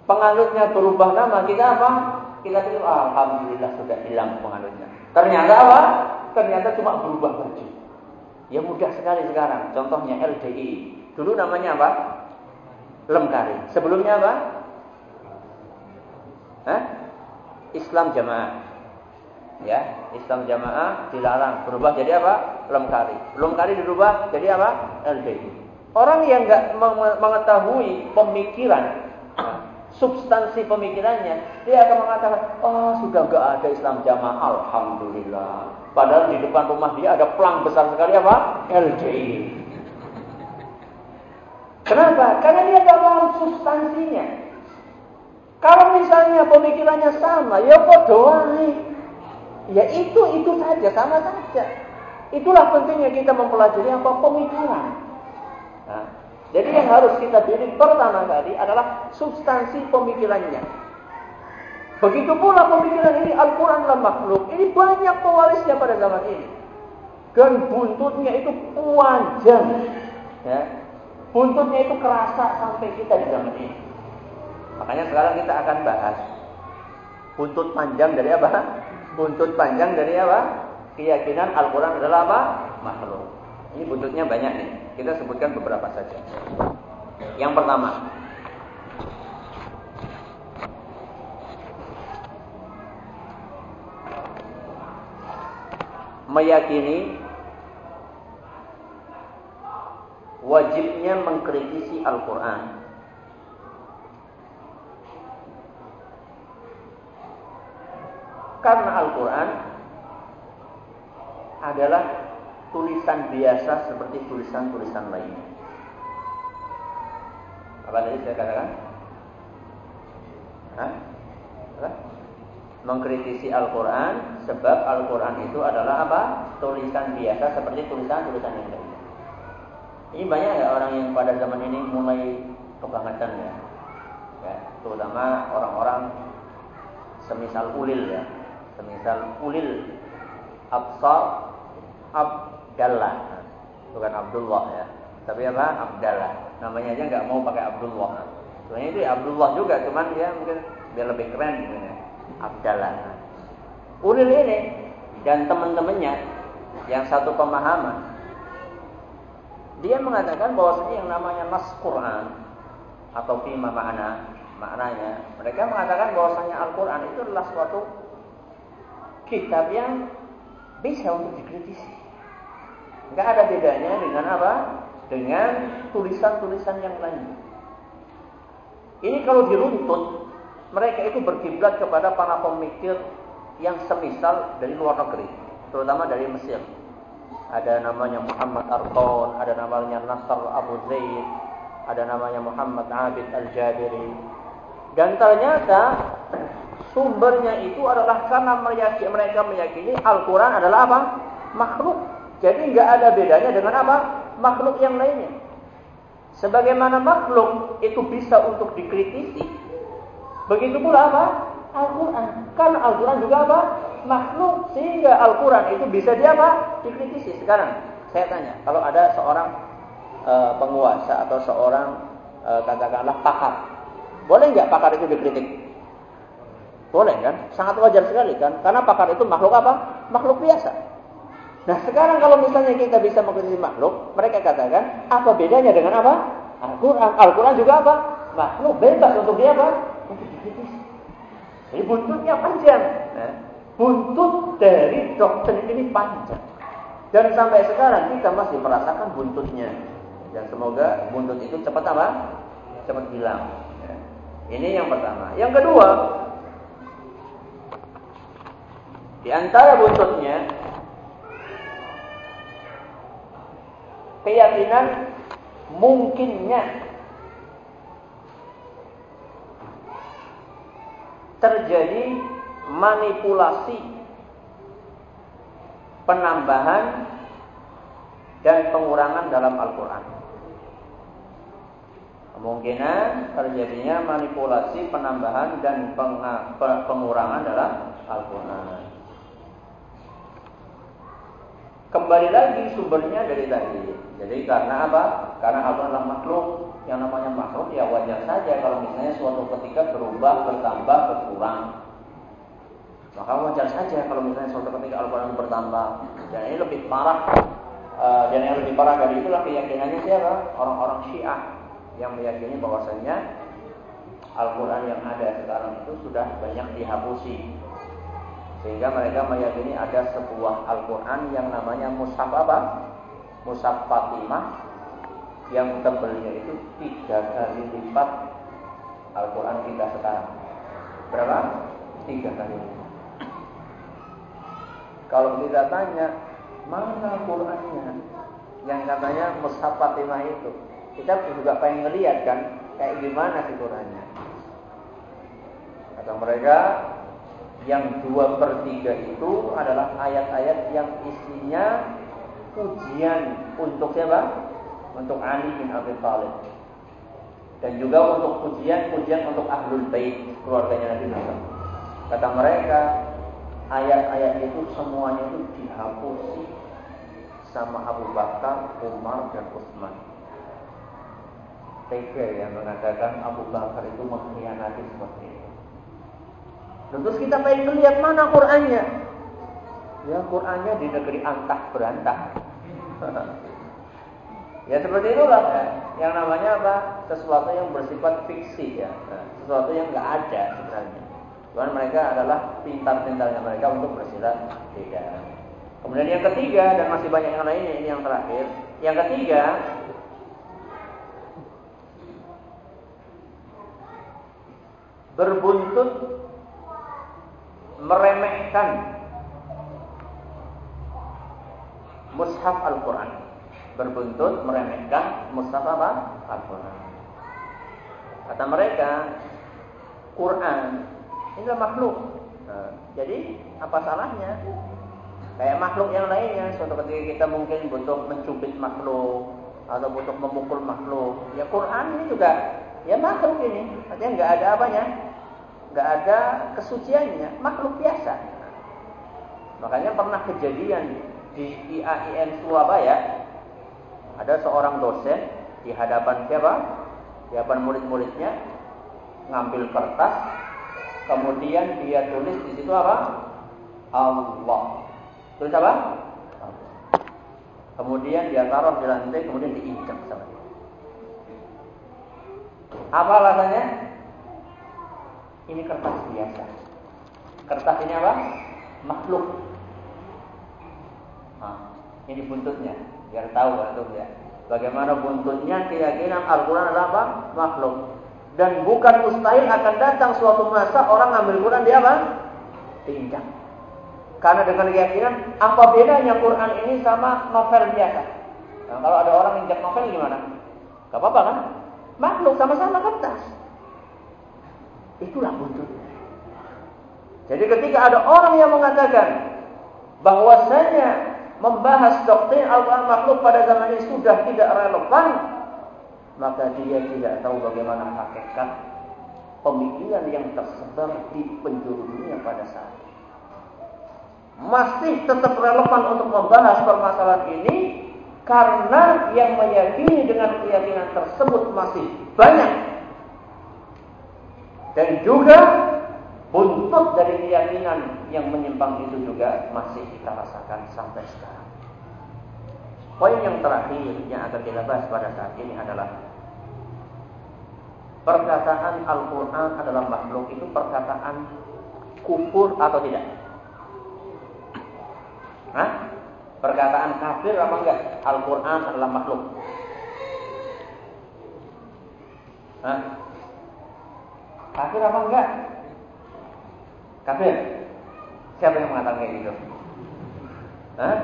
penganutnya berubah nama, kita apa? Kita pikir, alhamdulillah sudah hilang penganutnya. Ternyata apa? ternyata cuma berubah baju. Ya mudah sekali sekarang. Contohnya LDI. Dulu namanya apa? Lemkari. Sebelumnya apa? Hah? Islam Jamaah. Ya, Islam Jamaah dilarang berubah jadi apa? Lemkari. Lemkari dirubah jadi apa? LDI. Orang yang nggak mengetahui pemikiran substansi pemikirannya, dia akan mengatakan, oh sudah nggak ada Islam jamaah, alhamdulillah. Padahal di depan rumah dia ada pelang besar sekali apa? LDI. Kenapa? Karena dia nggak paham substansinya. Kalau misalnya pemikirannya sama, ya doai. Ya itu itu saja, sama saja. Itulah pentingnya kita mempelajari apa pemikiran. Nah, jadi yang harus kita pilih pertama kali adalah substansi pemikirannya. Begitu pula pemikiran ini Al-Quran adalah makhluk. Ini banyak pewarisnya pada zaman ini. Dan buntutnya itu panjang. Ya. Buntutnya itu kerasa sampai kita di zaman ini. Makanya sekarang kita akan bahas. Buntut panjang dari apa? Buntut panjang dari apa? Keyakinan Al-Quran adalah apa? Makhluk. Ini buntutnya banyak nih. Kita sebutkan beberapa saja. Yang pertama, meyakini wajibnya mengkritisi Al-Quran. Karena Al-Quran adalah tulisan biasa seperti tulisan-tulisan lainnya. Apa tadi saya katakan? Hah? Mengkritisi Al-Quran sebab Al-Quran itu adalah apa? Tulisan biasa seperti tulisan-tulisan yang lainnya. Ini banyak ya orang yang pada zaman ini mulai kebangetan ya. ya terutama orang-orang semisal ulil ya. Semisal ulil absar ab Abdallah. Bukan Abdullah ya. Tapi apa? Abdallah. Namanya aja nggak mau pakai Abdullah. Sebenarnya itu ya Abdullah juga, cuman dia mungkin biar lebih keren gitu ya. Abdallah. Ulil ini dan teman-temannya yang satu pemahaman dia mengatakan bahwasanya yang namanya nas Quran atau fima makna maknanya mereka mengatakan bahwasanya Al-Quran itu adalah suatu kitab yang bisa untuk dikritisi Nggak ada bedanya dengan apa? Dengan tulisan-tulisan yang lain. Ini kalau diruntut, mereka itu berkiblat kepada para pemikir yang semisal dari luar negeri, terutama dari Mesir. Ada namanya Muhammad Arqon, ada namanya Nasr Abu Zaid, ada namanya Muhammad Abid Al-Jabiri. Dan ternyata sumbernya itu adalah karena mereka meyakini Al-Quran adalah apa? Makhluk. Jadi nggak ada bedanya dengan apa? Makhluk yang lainnya. Sebagaimana makhluk itu bisa untuk dikritisi, begitu pula apa? Al-Quran. Kan Al-Quran juga apa? Makhluk. Sehingga Al-Quran itu bisa dia apa? Dikritisi. Sekarang saya tanya, kalau ada seorang e, penguasa atau seorang e, katakanlah pakar. Boleh nggak pakar itu dikritik? Boleh kan? Sangat wajar sekali kan? Karena pakar itu makhluk apa? Makhluk biasa. Nah sekarang kalau misalnya kita bisa mengkritik makhluk, mereka katakan apa bedanya dengan apa? Al-Quran. Al-Quran juga apa? Makhluk bebas untuk dia apa? Jadi buntutnya panjang. Nah, buntut dari doktrin ini panjang. Dan sampai sekarang kita masih merasakan buntutnya. Dan semoga buntut itu cepat apa? Cepat hilang. Ya. Ini yang pertama. Yang kedua, di antara buntutnya keyakinan mungkinnya terjadi manipulasi penambahan dan pengurangan dalam Al-Quran. Kemungkinan terjadinya manipulasi penambahan dan pengurangan dalam Al-Quran. Kembali lagi sumbernya dari tadi. Jadi karena apa? Karena Allah adalah makhluk. Yang namanya makhluk ya wajar saja kalau misalnya suatu ketika berubah, bertambah, berkurang. Maka wajar saja kalau misalnya suatu ketika Al-Quran bertambah. Dan ini lebih parah. Uh, dan yang lebih parah dari itulah keyakinannya siapa? Orang-orang Syiah yang meyakini bahwasanya Al-Quran yang ada sekarang itu sudah banyak dihapusi sehingga mereka meyakini ada sebuah Al-Quran yang namanya Mushaf apa? Mushaf Fatimah yang tebelnya itu tiga kali lipat Al-Quran kita sekarang. Berapa? Tiga kali lipat. Kalau kita tanya, mana Qurannya? Yang katanya Mushaf Fatimah itu. Kita juga pengen ngeliat kan, kayak gimana sih Qurannya. Kata mereka, yang dua per tiga itu adalah ayat-ayat yang isinya pujian untuk siapa? Untuk Ali bin Abi Thalib. Dan juga untuk pujian-pujian untuk Ahlul Bait, keluarganya Nabi Muhammad. Kata mereka, ayat-ayat itu semuanya itu dihapusi sama Abu Bakar, Umar, dan Utsman. Tega yang mengatakan Abu Bakar itu mengkhianati seperti itu. Terus kita pengen melihat mana Qur'annya. Ya Qur'annya di negeri antah berantah. <laughs> ya seperti itulah ya. yang namanya apa? Sesuatu yang bersifat fiksi ya. Sesuatu yang nggak ada sebenarnya. Cuman mereka adalah pintar-pintarnya mereka untuk bersilat tidak. Kemudian yang ketiga dan masih banyak yang lainnya ini yang terakhir. Yang ketiga berbuntut meremehkan mushaf Al-Quran. Berbuntut meremehkan mushaf apa? Al-Quran. Kata mereka Quran ini adalah makhluk. Nah, jadi apa salahnya? Kayak makhluk yang lainnya. Suatu ketika kita mungkin butuh mencubit makhluk atau butuh memukul makhluk. Ya Quran ini juga ya makhluk ini. Artinya nggak ada apanya nggak ada kesuciannya, makhluk biasa. Makanya pernah kejadian di IAIN Surabaya, ada seorang dosen di hadapan siapa? Di hadapan murid-muridnya ngambil kertas, kemudian dia tulis di situ apa? Allah. Tulis apa? Kemudian dia taruh di lantai, kemudian diinjak sama dia. Apa alasannya? Ini kertas biasa. Kertas ini apa? Makhluk. Nah, ini buntutnya, biar tahu antum ya. Bagaimana buntutnya keyakinan Al-Quran adalah apa? Makhluk. Dan bukan mustahil akan datang suatu masa orang ngambil Quran dia apa? Diinjak. Karena dengan keyakinan apa bedanya Quran ini sama novel biasa? Nah, kalau ada orang injak novel gimana? Gak apa-apa kan? Makhluk sama-sama kertas. Itulah buntutnya. Jadi ketika ada orang yang mengatakan bahwasanya membahas doktrin Al-Quran makhluk pada zaman ini sudah tidak relevan, maka dia tidak tahu bagaimana hakikat pemikiran yang tersebar di penjuru dunia pada saat ini. Masih tetap relevan untuk membahas permasalahan ini Karena yang meyakini dengan keyakinan tersebut masih banyak. Dan juga buntut dari keyakinan yang menyimpang itu juga masih kita rasakan sampai sekarang. Poin yang terakhir yang akan kita bahas pada saat ini adalah perkataan Al-Quran adalah makhluk itu perkataan kufur atau tidak? Hah? Perkataan kafir apa enggak? Al-Quran adalah makhluk. Hah? Kafir apa enggak? Kafir. Siapa yang mengatakan kayak gitu? Hah?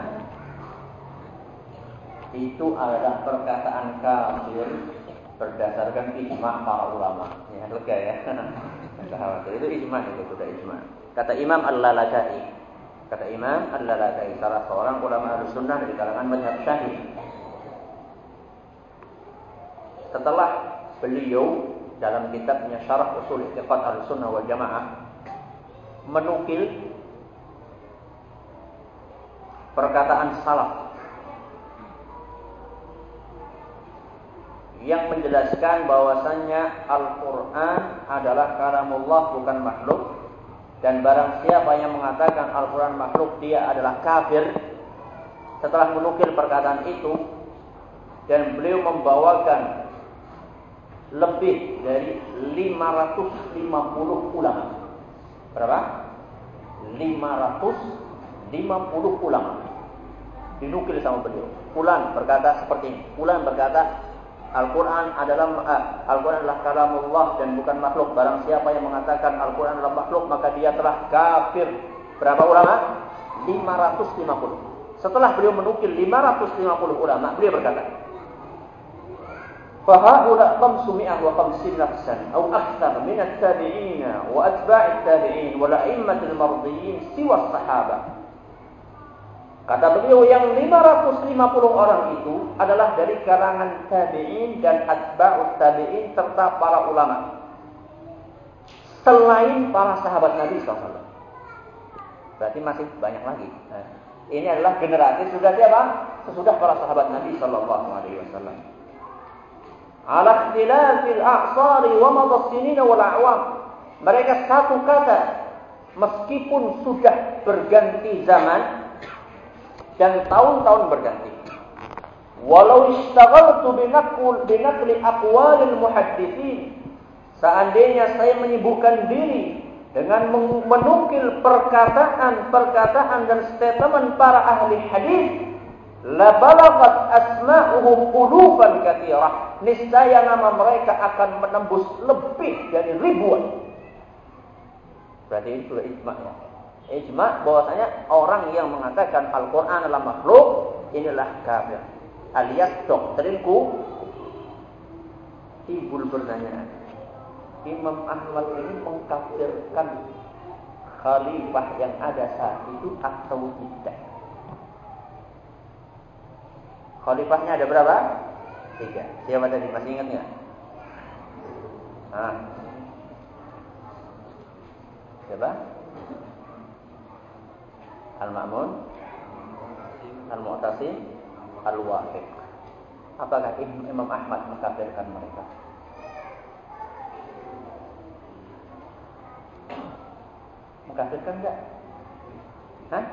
Itu adalah perkataan kafir berdasarkan ijma para ulama. Ya, lega ya. <laughs> itu ijma itu sudah ijma. Kata Imam Al-Lalakai. Kata Imam Al-Lalakai salah seorang ulama Ahlussunnah dari kalangan mazhab Syafi'i. Setelah beliau dalam kitabnya Syarah Usul I'tiqad Ahlussunnah wal Jamaah menukil perkataan salaf yang menjelaskan bahwasannya Al-Quran adalah kalamullah bukan makhluk. Dan barang siapa yang mengatakan Al-Quran makhluk dia adalah kafir. Setelah menukil perkataan itu dan beliau membawakan lebih dari 550 ulama berapa? 550 ulama dinukil sama beliau Fulan berkata seperti ini Fulan berkata Al-Quran adalah uh, Al-Quran adalah kalamullah dan bukan makhluk. Barang siapa yang mengatakan Al-Quran adalah makhluk maka dia telah kafir. Berapa ulama? 550. Setelah beliau menukil 550 ulama, beliau berkata, فهؤلاء خمسمائة وخمسين نفسا أو أكثر من التابعين وأتباع التابعين والأئمة المرضيين سوى الصحابة Kata beliau yang 550 orang itu adalah dari kalangan tabi'in dan atba'ut tabi'in serta para ulama. Selain para sahabat Nabi SAW. Berarti masih banyak lagi. Nah, ini adalah generasi sudah siapa? Sesudah para sahabat Nabi Sallallahu Alaihi Wasallam. Ala ikhtilafil a'sari wa madassinin wal a'wam. Mereka satu kata meskipun sudah berganti zaman dan tahun-tahun berganti. Walau istaghaltu binaqul binaqli aqwalil muhadditsin seandainya saya menyibukkan diri dengan menukil perkataan-perkataan dan statement para ahli hadis la balagat asma'uhum ulufan katsirah niscaya nama mereka akan menembus lebih dari ribuan. Berarti itu ijma ya. Ijma bahwasanya orang yang mengatakan Al-Qur'an adalah makhluk inilah kafir. Alias doktrinku. Timbul pertanyaan. Imam Ahmad ini mengkafirkan khalifah yang ada saat itu atau tidak Khalifahnya ada berapa? Tiga. Siapa tadi masih ingat nggak? Ah. Siapa? Al-Ma'mun, Al-Mu'tasim, Al-Wafiq. Apakah Imam Ahmad mengkafirkan mereka? Mengkafirkan enggak? Hah?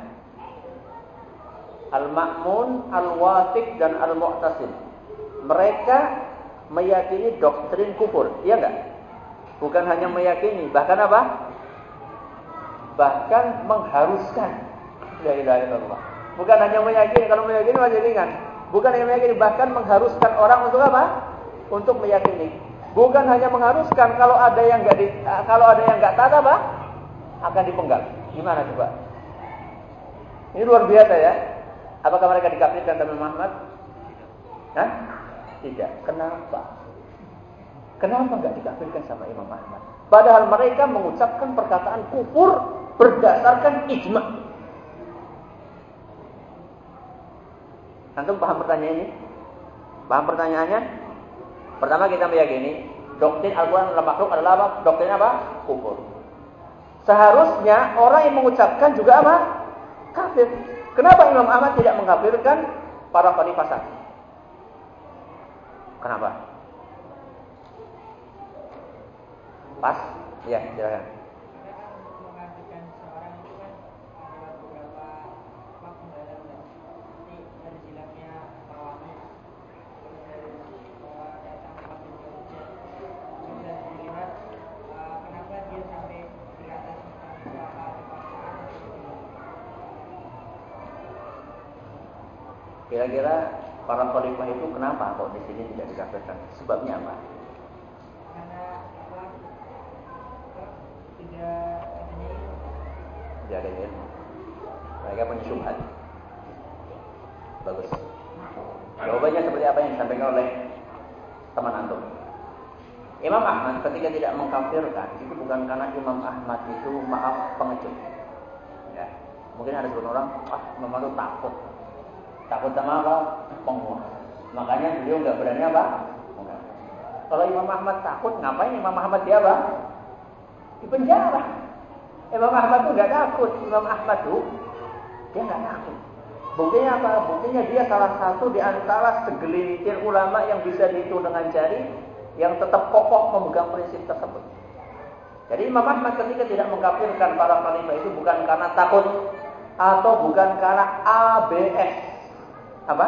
Al-Ma'mun, Al-Wafiq dan Al-Mu'tasim. Mereka meyakini doktrin kufur, iya enggak? Bukan hanya meyakini, bahkan apa? Bahkan mengharuskan La ilaha illallah. Bukan hanya meyakini, kalau meyakini masih ringan. Bukan hanya meyakini, bahkan mengharuskan orang untuk apa? Untuk meyakini. Bukan hanya mengharuskan kalau ada yang enggak di, kalau ada yang enggak taat apa? Akan dipenggal. Gimana coba? Ini luar biasa ya. Apakah mereka dikafirkan Nabi Muhammad? Hah? Tidak. Kenapa? Kenapa enggak dikafirkan sama Imam Ahmad? Padahal mereka mengucapkan perkataan kufur berdasarkan ijma. Antum paham pertanyaan ini? Paham pertanyaannya? Pertama kita meyakini doktrin Al-Quran adalah makhluk adalah apa? Doktrin apa? Kufur. Seharusnya orang yang mengucapkan juga apa? Kafir. Kenapa Imam Ahmad tidak mengkafirkan para penifasat? Kenapa? Pas? Ya, silakan. Kenapa kok di sini tidak dikafirkan? Sebabnya apa? Karena apa? Tidak. Tidak ada ilmu. Mereka punya syubhat. Bagus. Jawabannya seperti apa yang disampaikan oleh teman antum. Imam Ahmad ketika tidak mengkafirkan itu bukan karena Imam Ahmad itu maaf pengecut. Ya. Mungkin ada sebagian orang, ah Imam Ahmad takut Takut sama apa? Penguasa. Makanya beliau nggak berani apa? Kalau Imam Ahmad takut, ngapain Imam Ahmad dia apa? Di penjara. Imam Ahmad tuh nggak takut. Imam Ahmad tuh dia nggak takut. Buktinya apa? Buktinya dia salah satu di antara segelintir ulama yang bisa dihitung dengan jari yang tetap kokoh memegang prinsip tersebut. Jadi Imam Ahmad ketika tidak mengkafirkan para khalifah itu bukan karena takut atau bukan karena ABS apa?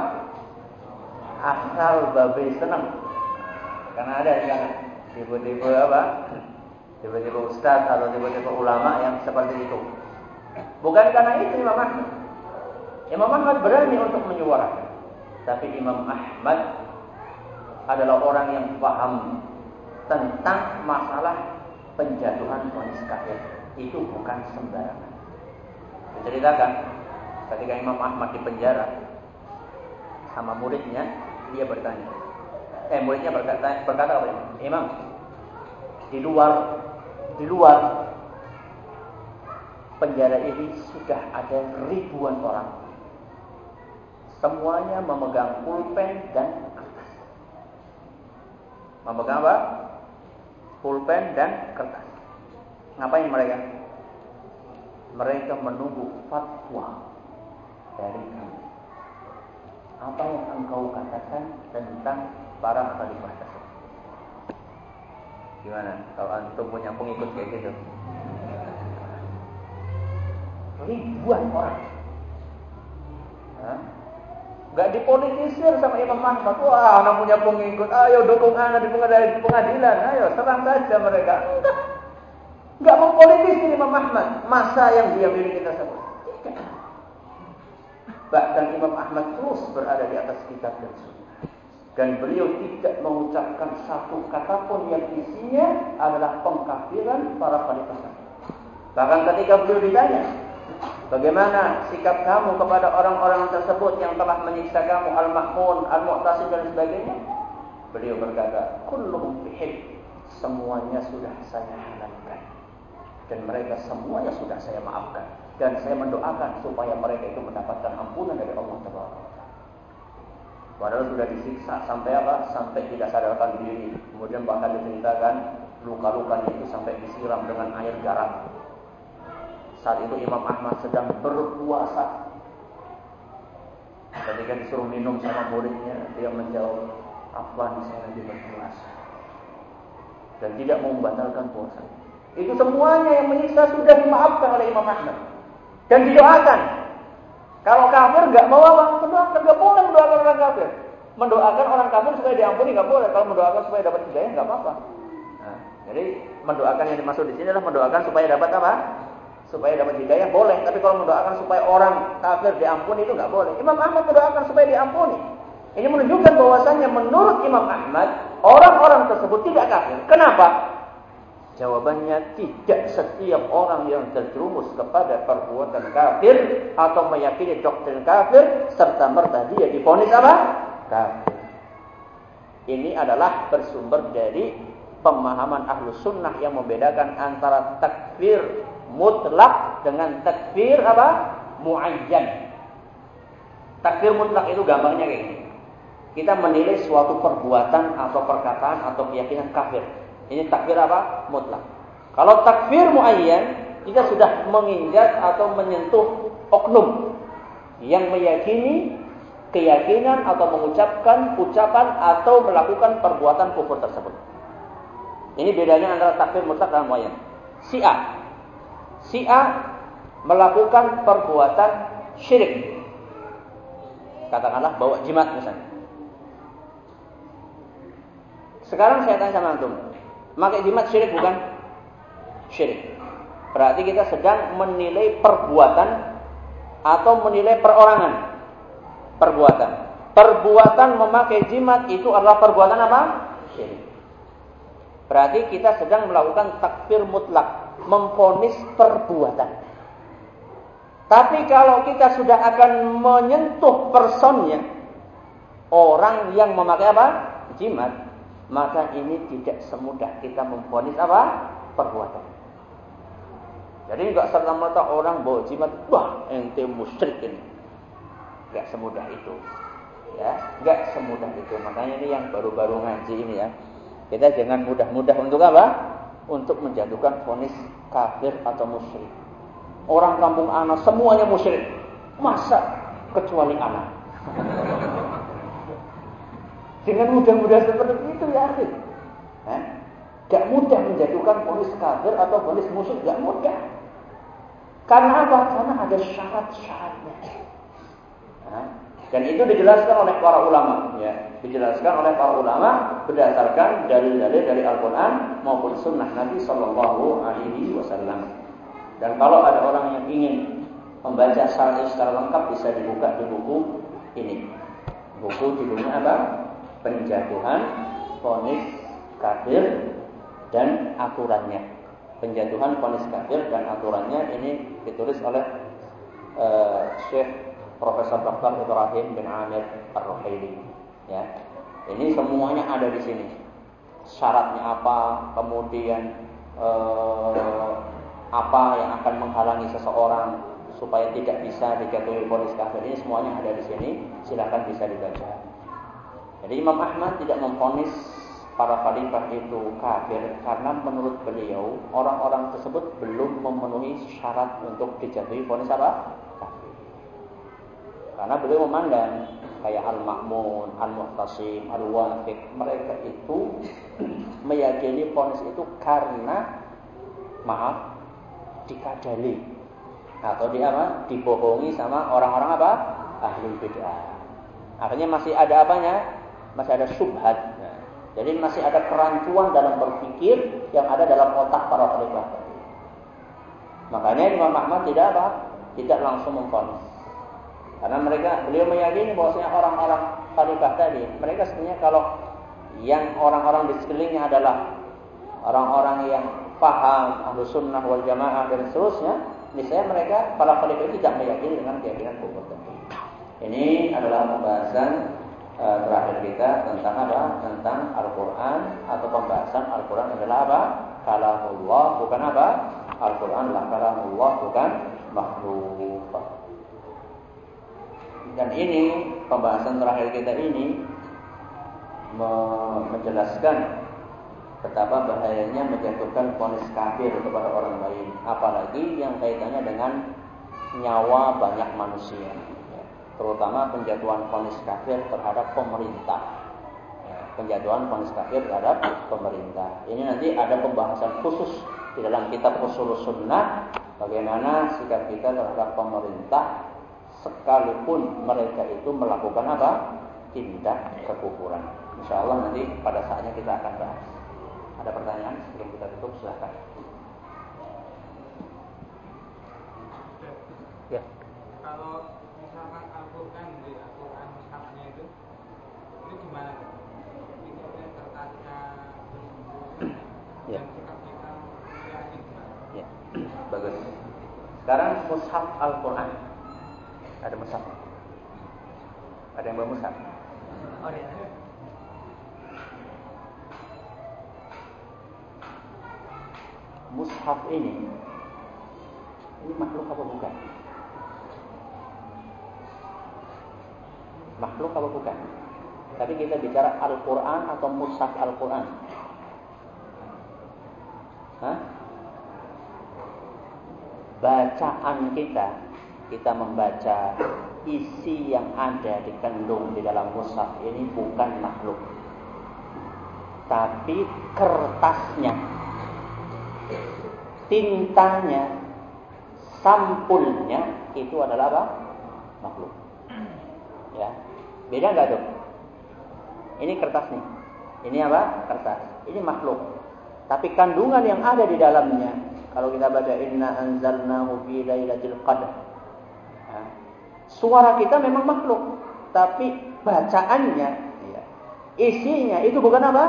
Asal babi senang. Karena ada sana tipe-tipe apa? Tipe-tipe ustaz atau tipe-tipe ulama yang seperti itu. Bukan karena itu Imam Ahmad. Imam Ahmad berani untuk menyuarakan. Tapi Imam Ahmad adalah orang yang paham tentang masalah penjatuhan vonis kafir. Itu bukan sembarangan. Diceritakan ketika Imam Ahmad di penjara, sama muridnya, dia bertanya. Eh, muridnya berkata, berkata apa? Imam, di luar di luar penjara ini sudah ada ribuan orang. Semuanya memegang pulpen dan kertas. Memegang apa? Pulpen dan kertas. Ngapain mereka? Mereka menunggu fatwa dari kami apa yang engkau katakan tentang para khalifah tersebut? Gimana kalau antum punya pengikut kayak gitu? Ribuan orang. Hah? Gak dipolitisir sama Imam Ahmad. Wah, anak punya pengikut. Ayo dukung anak di pengadilan. Ayo serang saja mereka. Enggak. Enggak mempolitisir Imam Ahmad. Masa yang dia miliki tersebut. Bahkan Imam Ahmad terus berada di atas kitab dan sunnah. Dan beliau tidak mengucapkan satu kata pun yang isinya adalah pengkafiran para khalifah. Bahkan ketika beliau ditanya, bagaimana sikap kamu kepada orang-orang tersebut yang telah menyiksa kamu, Al-Mahmun, Al-Mu'tasim dan sebagainya? Beliau berkata, kulluhum bihib. Semuanya sudah saya halalkan. Dan mereka semuanya sudah saya maafkan dan saya mendoakan supaya mereka itu mendapatkan ampunan dari Allah Taala. Padahal sudah disiksa sampai apa? Sampai tidak sadarkan diri. Kemudian bahkan diceritakan luka-lukanya itu sampai disiram dengan air garam. Saat itu Imam Ahmad sedang berpuasa. Ketika disuruh minum sama muridnya, dia menjawab, "Afwan saya lagi berpuasa." Dan tidak mau membatalkan puasa. Itu semuanya yang menyiksa sudah dimaafkan oleh Imam Ahmad dan didoakan. Kalau kafir nggak mau apa? Mendoakan nggak boleh mendoakan orang kafir. Mendoakan orang kafir supaya diampuni nggak boleh. Kalau mendoakan supaya dapat hidayah nggak apa-apa. Nah, jadi mendoakan yang dimaksud di sini adalah mendoakan supaya dapat apa? Supaya dapat hidayah boleh. Tapi kalau mendoakan supaya orang kafir diampuni itu nggak boleh. Imam Ahmad mendoakan supaya diampuni. Ini menunjukkan bahwasanya menurut Imam Ahmad orang-orang tersebut tidak kafir. Kenapa? Jawabannya tidak setiap orang yang terjerumus kepada perbuatan kafir atau meyakini doktrin kafir serta merta dia diponis apa? Kafir. Ini adalah bersumber dari pemahaman ahlu sunnah yang membedakan antara takfir mutlak dengan takfir apa? Muayyan. Takfir mutlak itu gambarnya kayak gini. Kita menilai suatu perbuatan atau perkataan atau keyakinan kafir ini takfir apa? Mutlak. Kalau takfir muayyan, kita sudah menginjak atau menyentuh oknum yang meyakini keyakinan atau mengucapkan ucapan atau melakukan perbuatan kufur tersebut. Ini bedanya antara takfir mutlak dan muayyan. Si A. Si A melakukan perbuatan syirik. Katakanlah bawa jimat misalnya. Sekarang saya tanya sama antum, pakai jimat syirik bukan? Syirik. Berarti kita sedang menilai perbuatan atau menilai perorangan perbuatan. Perbuatan memakai jimat itu adalah perbuatan apa? Syirik. Berarti kita sedang melakukan takfir mutlak, memfonis perbuatan. Tapi kalau kita sudah akan menyentuh personnya, orang yang memakai apa? Jimat, maka ini tidak semudah kita memfonis apa? Perbuatan. Jadi nggak serta merta orang bawa jimat, wah ente musyrik ini. Gak semudah itu. Ya, gak semudah itu. Makanya ini yang baru-baru ngaji ini ya. Kita jangan mudah-mudah untuk apa? Untuk menjatuhkan vonis kafir atau musyrik. Orang kampung anak semuanya musyrik. Masa kecuali anak? Dengan mudah-mudah seperti itu ya akhir. Eh? Gak mudah menjatuhkan vonis kafir atau vonis musyrik. Gak mudah. Karena apa? Karena ada syarat-syaratnya. Dan itu dijelaskan oleh para ulama, ya, dijelaskan oleh para ulama berdasarkan dalil-dalil dari Al-Quran maupun Sunnah Nabi Shallallahu Alaihi Wasallam. Dan kalau ada orang yang ingin membaca syarat secara lengkap bisa dibuka di buku ini. Buku judulnya apa? Penjatuhan fonis kafir dan aturannya. Penjatuhan fonis kafir dan aturannya ini ditulis oleh uh, Syekh Profesor Dr. Ibrahim bin Amir Ar-Ruhaili. Ya. Ini semuanya ada di sini. Syaratnya apa, kemudian eh, apa yang akan menghalangi seseorang supaya tidak bisa dijatuhi polis kafir ini semuanya ada di sini. Silakan bisa dibaca. Jadi Imam Ahmad tidak memfonis para khalifah itu kafir karena menurut beliau orang-orang tersebut belum memenuhi syarat untuk dijatuhi ponis apa? Karena beliau memandang kayak Al-Ma'mun, Al-Muhtasim, Al-Wafiq, mereka itu meyakini ponis itu karena maaf dikadali atau di apa? dibohongi sama orang-orang apa? ahli bid'ah. Akhirnya masih ada apanya? Masih ada subhat. Jadi masih ada kerancuan dalam berpikir yang ada dalam otak para khalifah. Makanya Imam Ahmad tidak apa? Tidak langsung memfonis. Karena mereka beliau meyakini bahwasanya orang-orang khalifah tadi, mereka sebenarnya kalau yang orang-orang di sekelilingnya adalah orang-orang yang paham ahlu sunnah wal jamaah dan seterusnya, misalnya mereka para khalifah tidak meyakini dengan keyakinan kufur tadi. Ini adalah pembahasan uh, terakhir kita tentang apa? Tentang Al-Quran atau pembahasan Al-Quran adalah apa? Kalamullah bukan apa? Al-Quran adalah kalamullah bukan makhluk. Dan ini pembahasan terakhir kita ini menjelaskan betapa bahayanya menjatuhkan ponis kafir kepada orang lain, apalagi yang kaitannya dengan nyawa banyak manusia. Terutama penjatuhan ponis kafir terhadap pemerintah. Ya. Penjatuhan ponis kafir terhadap pemerintah. Ini nanti ada pembahasan khusus di dalam kitab Usul Sunnah bagaimana sikap kita terhadap pemerintah sekalipun mereka itu melakukan apa? tindak kekufuran. Insya Allah nanti pada saatnya kita akan bahas. Ada pertanyaan sebelum kita tutup silahkan. Ya. Kalau misalkan Al-Quran di Al-Quran mushafnya itu, itu gimana? Itu terkaca ya. dan sikap kita Ya, bagus. Sekarang mushaf Al-Quran ada mushaf? Ada yang bawa mushaf? Oh, iya. Mushaf ini ini makhluk apa bukan? Makhluk apa bukan? Tapi kita bicara Al-Quran atau Mushaf Al-Quran. Hah? Bacaan kita kita membaca isi yang ada dikandung di dalam mushaf ini bukan makhluk tapi kertasnya tintanya sampulnya itu adalah apa? Makhluk. Ya beda nggak tuh? Ini kertas nih ini apa? Kertas. Ini makhluk. Tapi kandungan yang ada di dalamnya kalau kita baca inna anzalnahu fi lailatul qadar Suara kita memang makhluk, tapi bacaannya, ya, isinya itu bukan apa?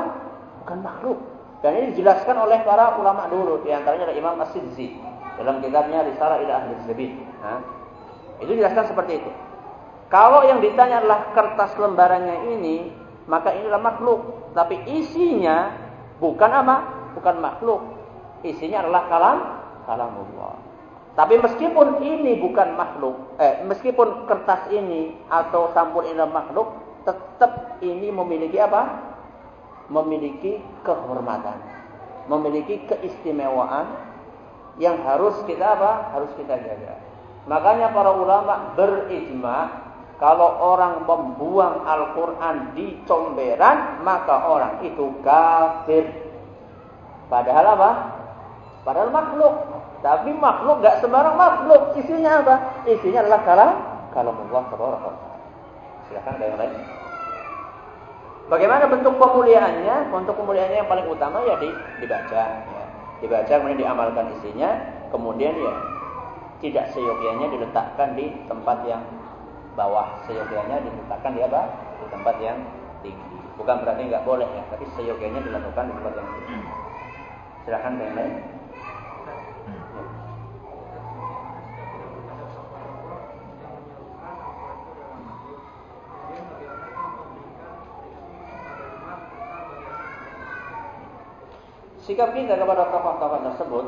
Bukan makhluk. Dan ini dijelaskan oleh para ulama dulu, di antaranya Imam As-Sidzi dalam kitabnya Risalah ila Ahli. Nah, itu dijelaskan seperti itu. Kalau yang ditanya adalah kertas lembarannya ini, maka inilah makhluk. Tapi isinya bukan apa? Bukan makhluk. Isinya adalah kalam kalam Allah. Tapi meskipun ini bukan makhluk, eh, meskipun kertas ini atau sampul ini makhluk, tetap ini memiliki apa? Memiliki kehormatan, memiliki keistimewaan yang harus kita apa? Harus kita jaga. Makanya para ulama berijma kalau orang membuang Al-Quran di comberan, maka orang itu kafir. Padahal apa? Padahal makhluk. Tapi makhluk gak sembarang makhluk. Isinya apa? Isinya adalah kalam kalam Allah Subhanahu Silakan ada yang lain. Bagaimana bentuk pemuliaannya? Bentuk pemuliaannya yang paling utama ya di, dibaca, ya. dibaca kemudian diamalkan isinya, kemudian ya tidak seyogianya diletakkan di tempat yang bawah, seyogianya diletakkan di apa? Di tempat yang tinggi. Bukan berarti nggak boleh ya, tapi seyogianya dilakukan di tempat yang tinggi. Silakan yang lain. Sikap kita kepada tokoh-tokoh tersebut,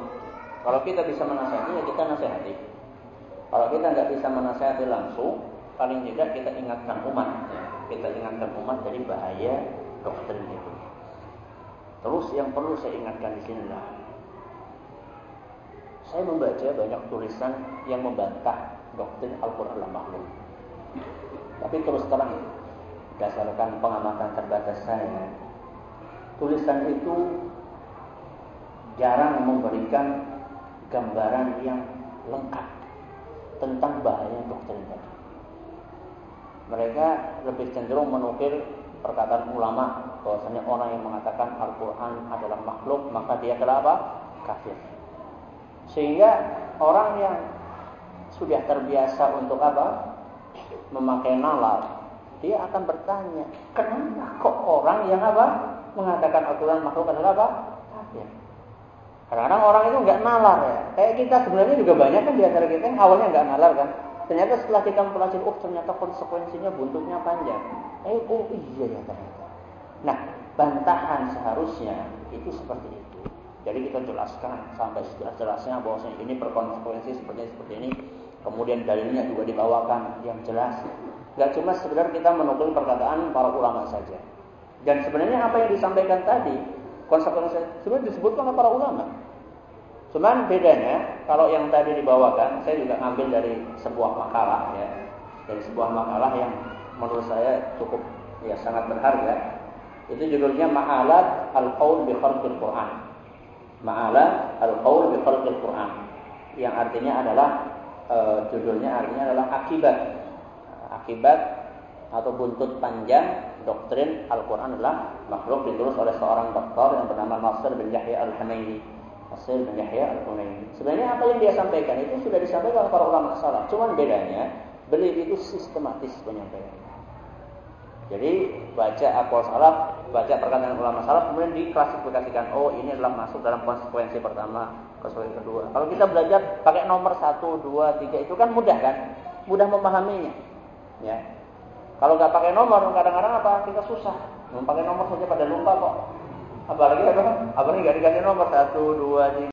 kalau kita bisa menasihati, ya kita nasihati. Kalau kita nggak bisa menasihati langsung, paling tidak kita ingatkan umat. Ya. Kita ingatkan umat dari bahaya doktrin itu. Terus yang perlu saya ingatkan di sini lah. Saya membaca banyak tulisan yang membantah doktrin Al-Quran makhluk. Tapi terus terang, berdasarkan pengamatan terbatas saya, tulisan itu jarang memberikan gambaran yang lengkap tentang bahaya doktrin tadi. Mereka lebih cenderung menukil perkataan ulama bahwasanya orang yang mengatakan Al-Quran adalah makhluk maka dia adalah apa? kafir. Sehingga orang yang sudah terbiasa untuk apa? memakai nalar, dia akan bertanya, kenapa kok orang yang apa? mengatakan Al-Quran makhluk adalah apa? kafir. Kadang-kadang orang itu nggak nalar ya. Kayak kita sebenarnya juga banyak kan di antara kita yang awalnya nggak nalar kan. Ternyata setelah kita mempelajari, oh ternyata konsekuensinya buntutnya panjang. Eh, oh iya ya ternyata. Nah, bantahan seharusnya itu seperti itu. Jadi kita jelaskan sampai sejelas-jelasnya bahwa ini berkonsekuensi seperti ini, seperti ini. Kemudian dalilnya juga dibawakan yang jelas. Gak cuma sekedar kita menukil perkataan para ulama saja. Dan sebenarnya apa yang disampaikan tadi konsekuensi sebenarnya disebutkan oleh para ulama. Cuman bedanya kalau yang tadi dibawakan, saya juga ngambil dari sebuah makalah ya, dari sebuah makalah yang menurut saya cukup ya sangat berharga. Itu judulnya Ma'alat Al-Qaul bi Khalqil Quran. Ma'alat Al-Qaul bi Khalqil Quran. Yang artinya adalah e, judulnya artinya adalah akibat akibat atau buntut panjang doktrin Al-Quran adalah makhluk ditulis oleh seorang dokter yang bernama Nasir bin Yahya Al-Hanaini. Nasir bin Yahya Al-Hanaini. Sebenarnya apa yang dia sampaikan itu sudah disampaikan oleh para ulama salaf. Cuman bedanya beliau itu sistematis penyampaiannya. Jadi baca akwal salaf, baca perkataan ulama salaf, kemudian diklasifikasikan. Oh ini adalah masuk dalam konsekuensi pertama, konsekuensi kedua. Kalau kita belajar pakai nomor satu, dua, tiga itu kan mudah kan, mudah memahaminya. Ya, kalau nggak pakai nomor, kadang-kadang apa? Kita susah. Mau pakai nomor saja pada lupa kok. Apalagi apa? Apalagi nggak dikasih nomor satu, dua, tiga.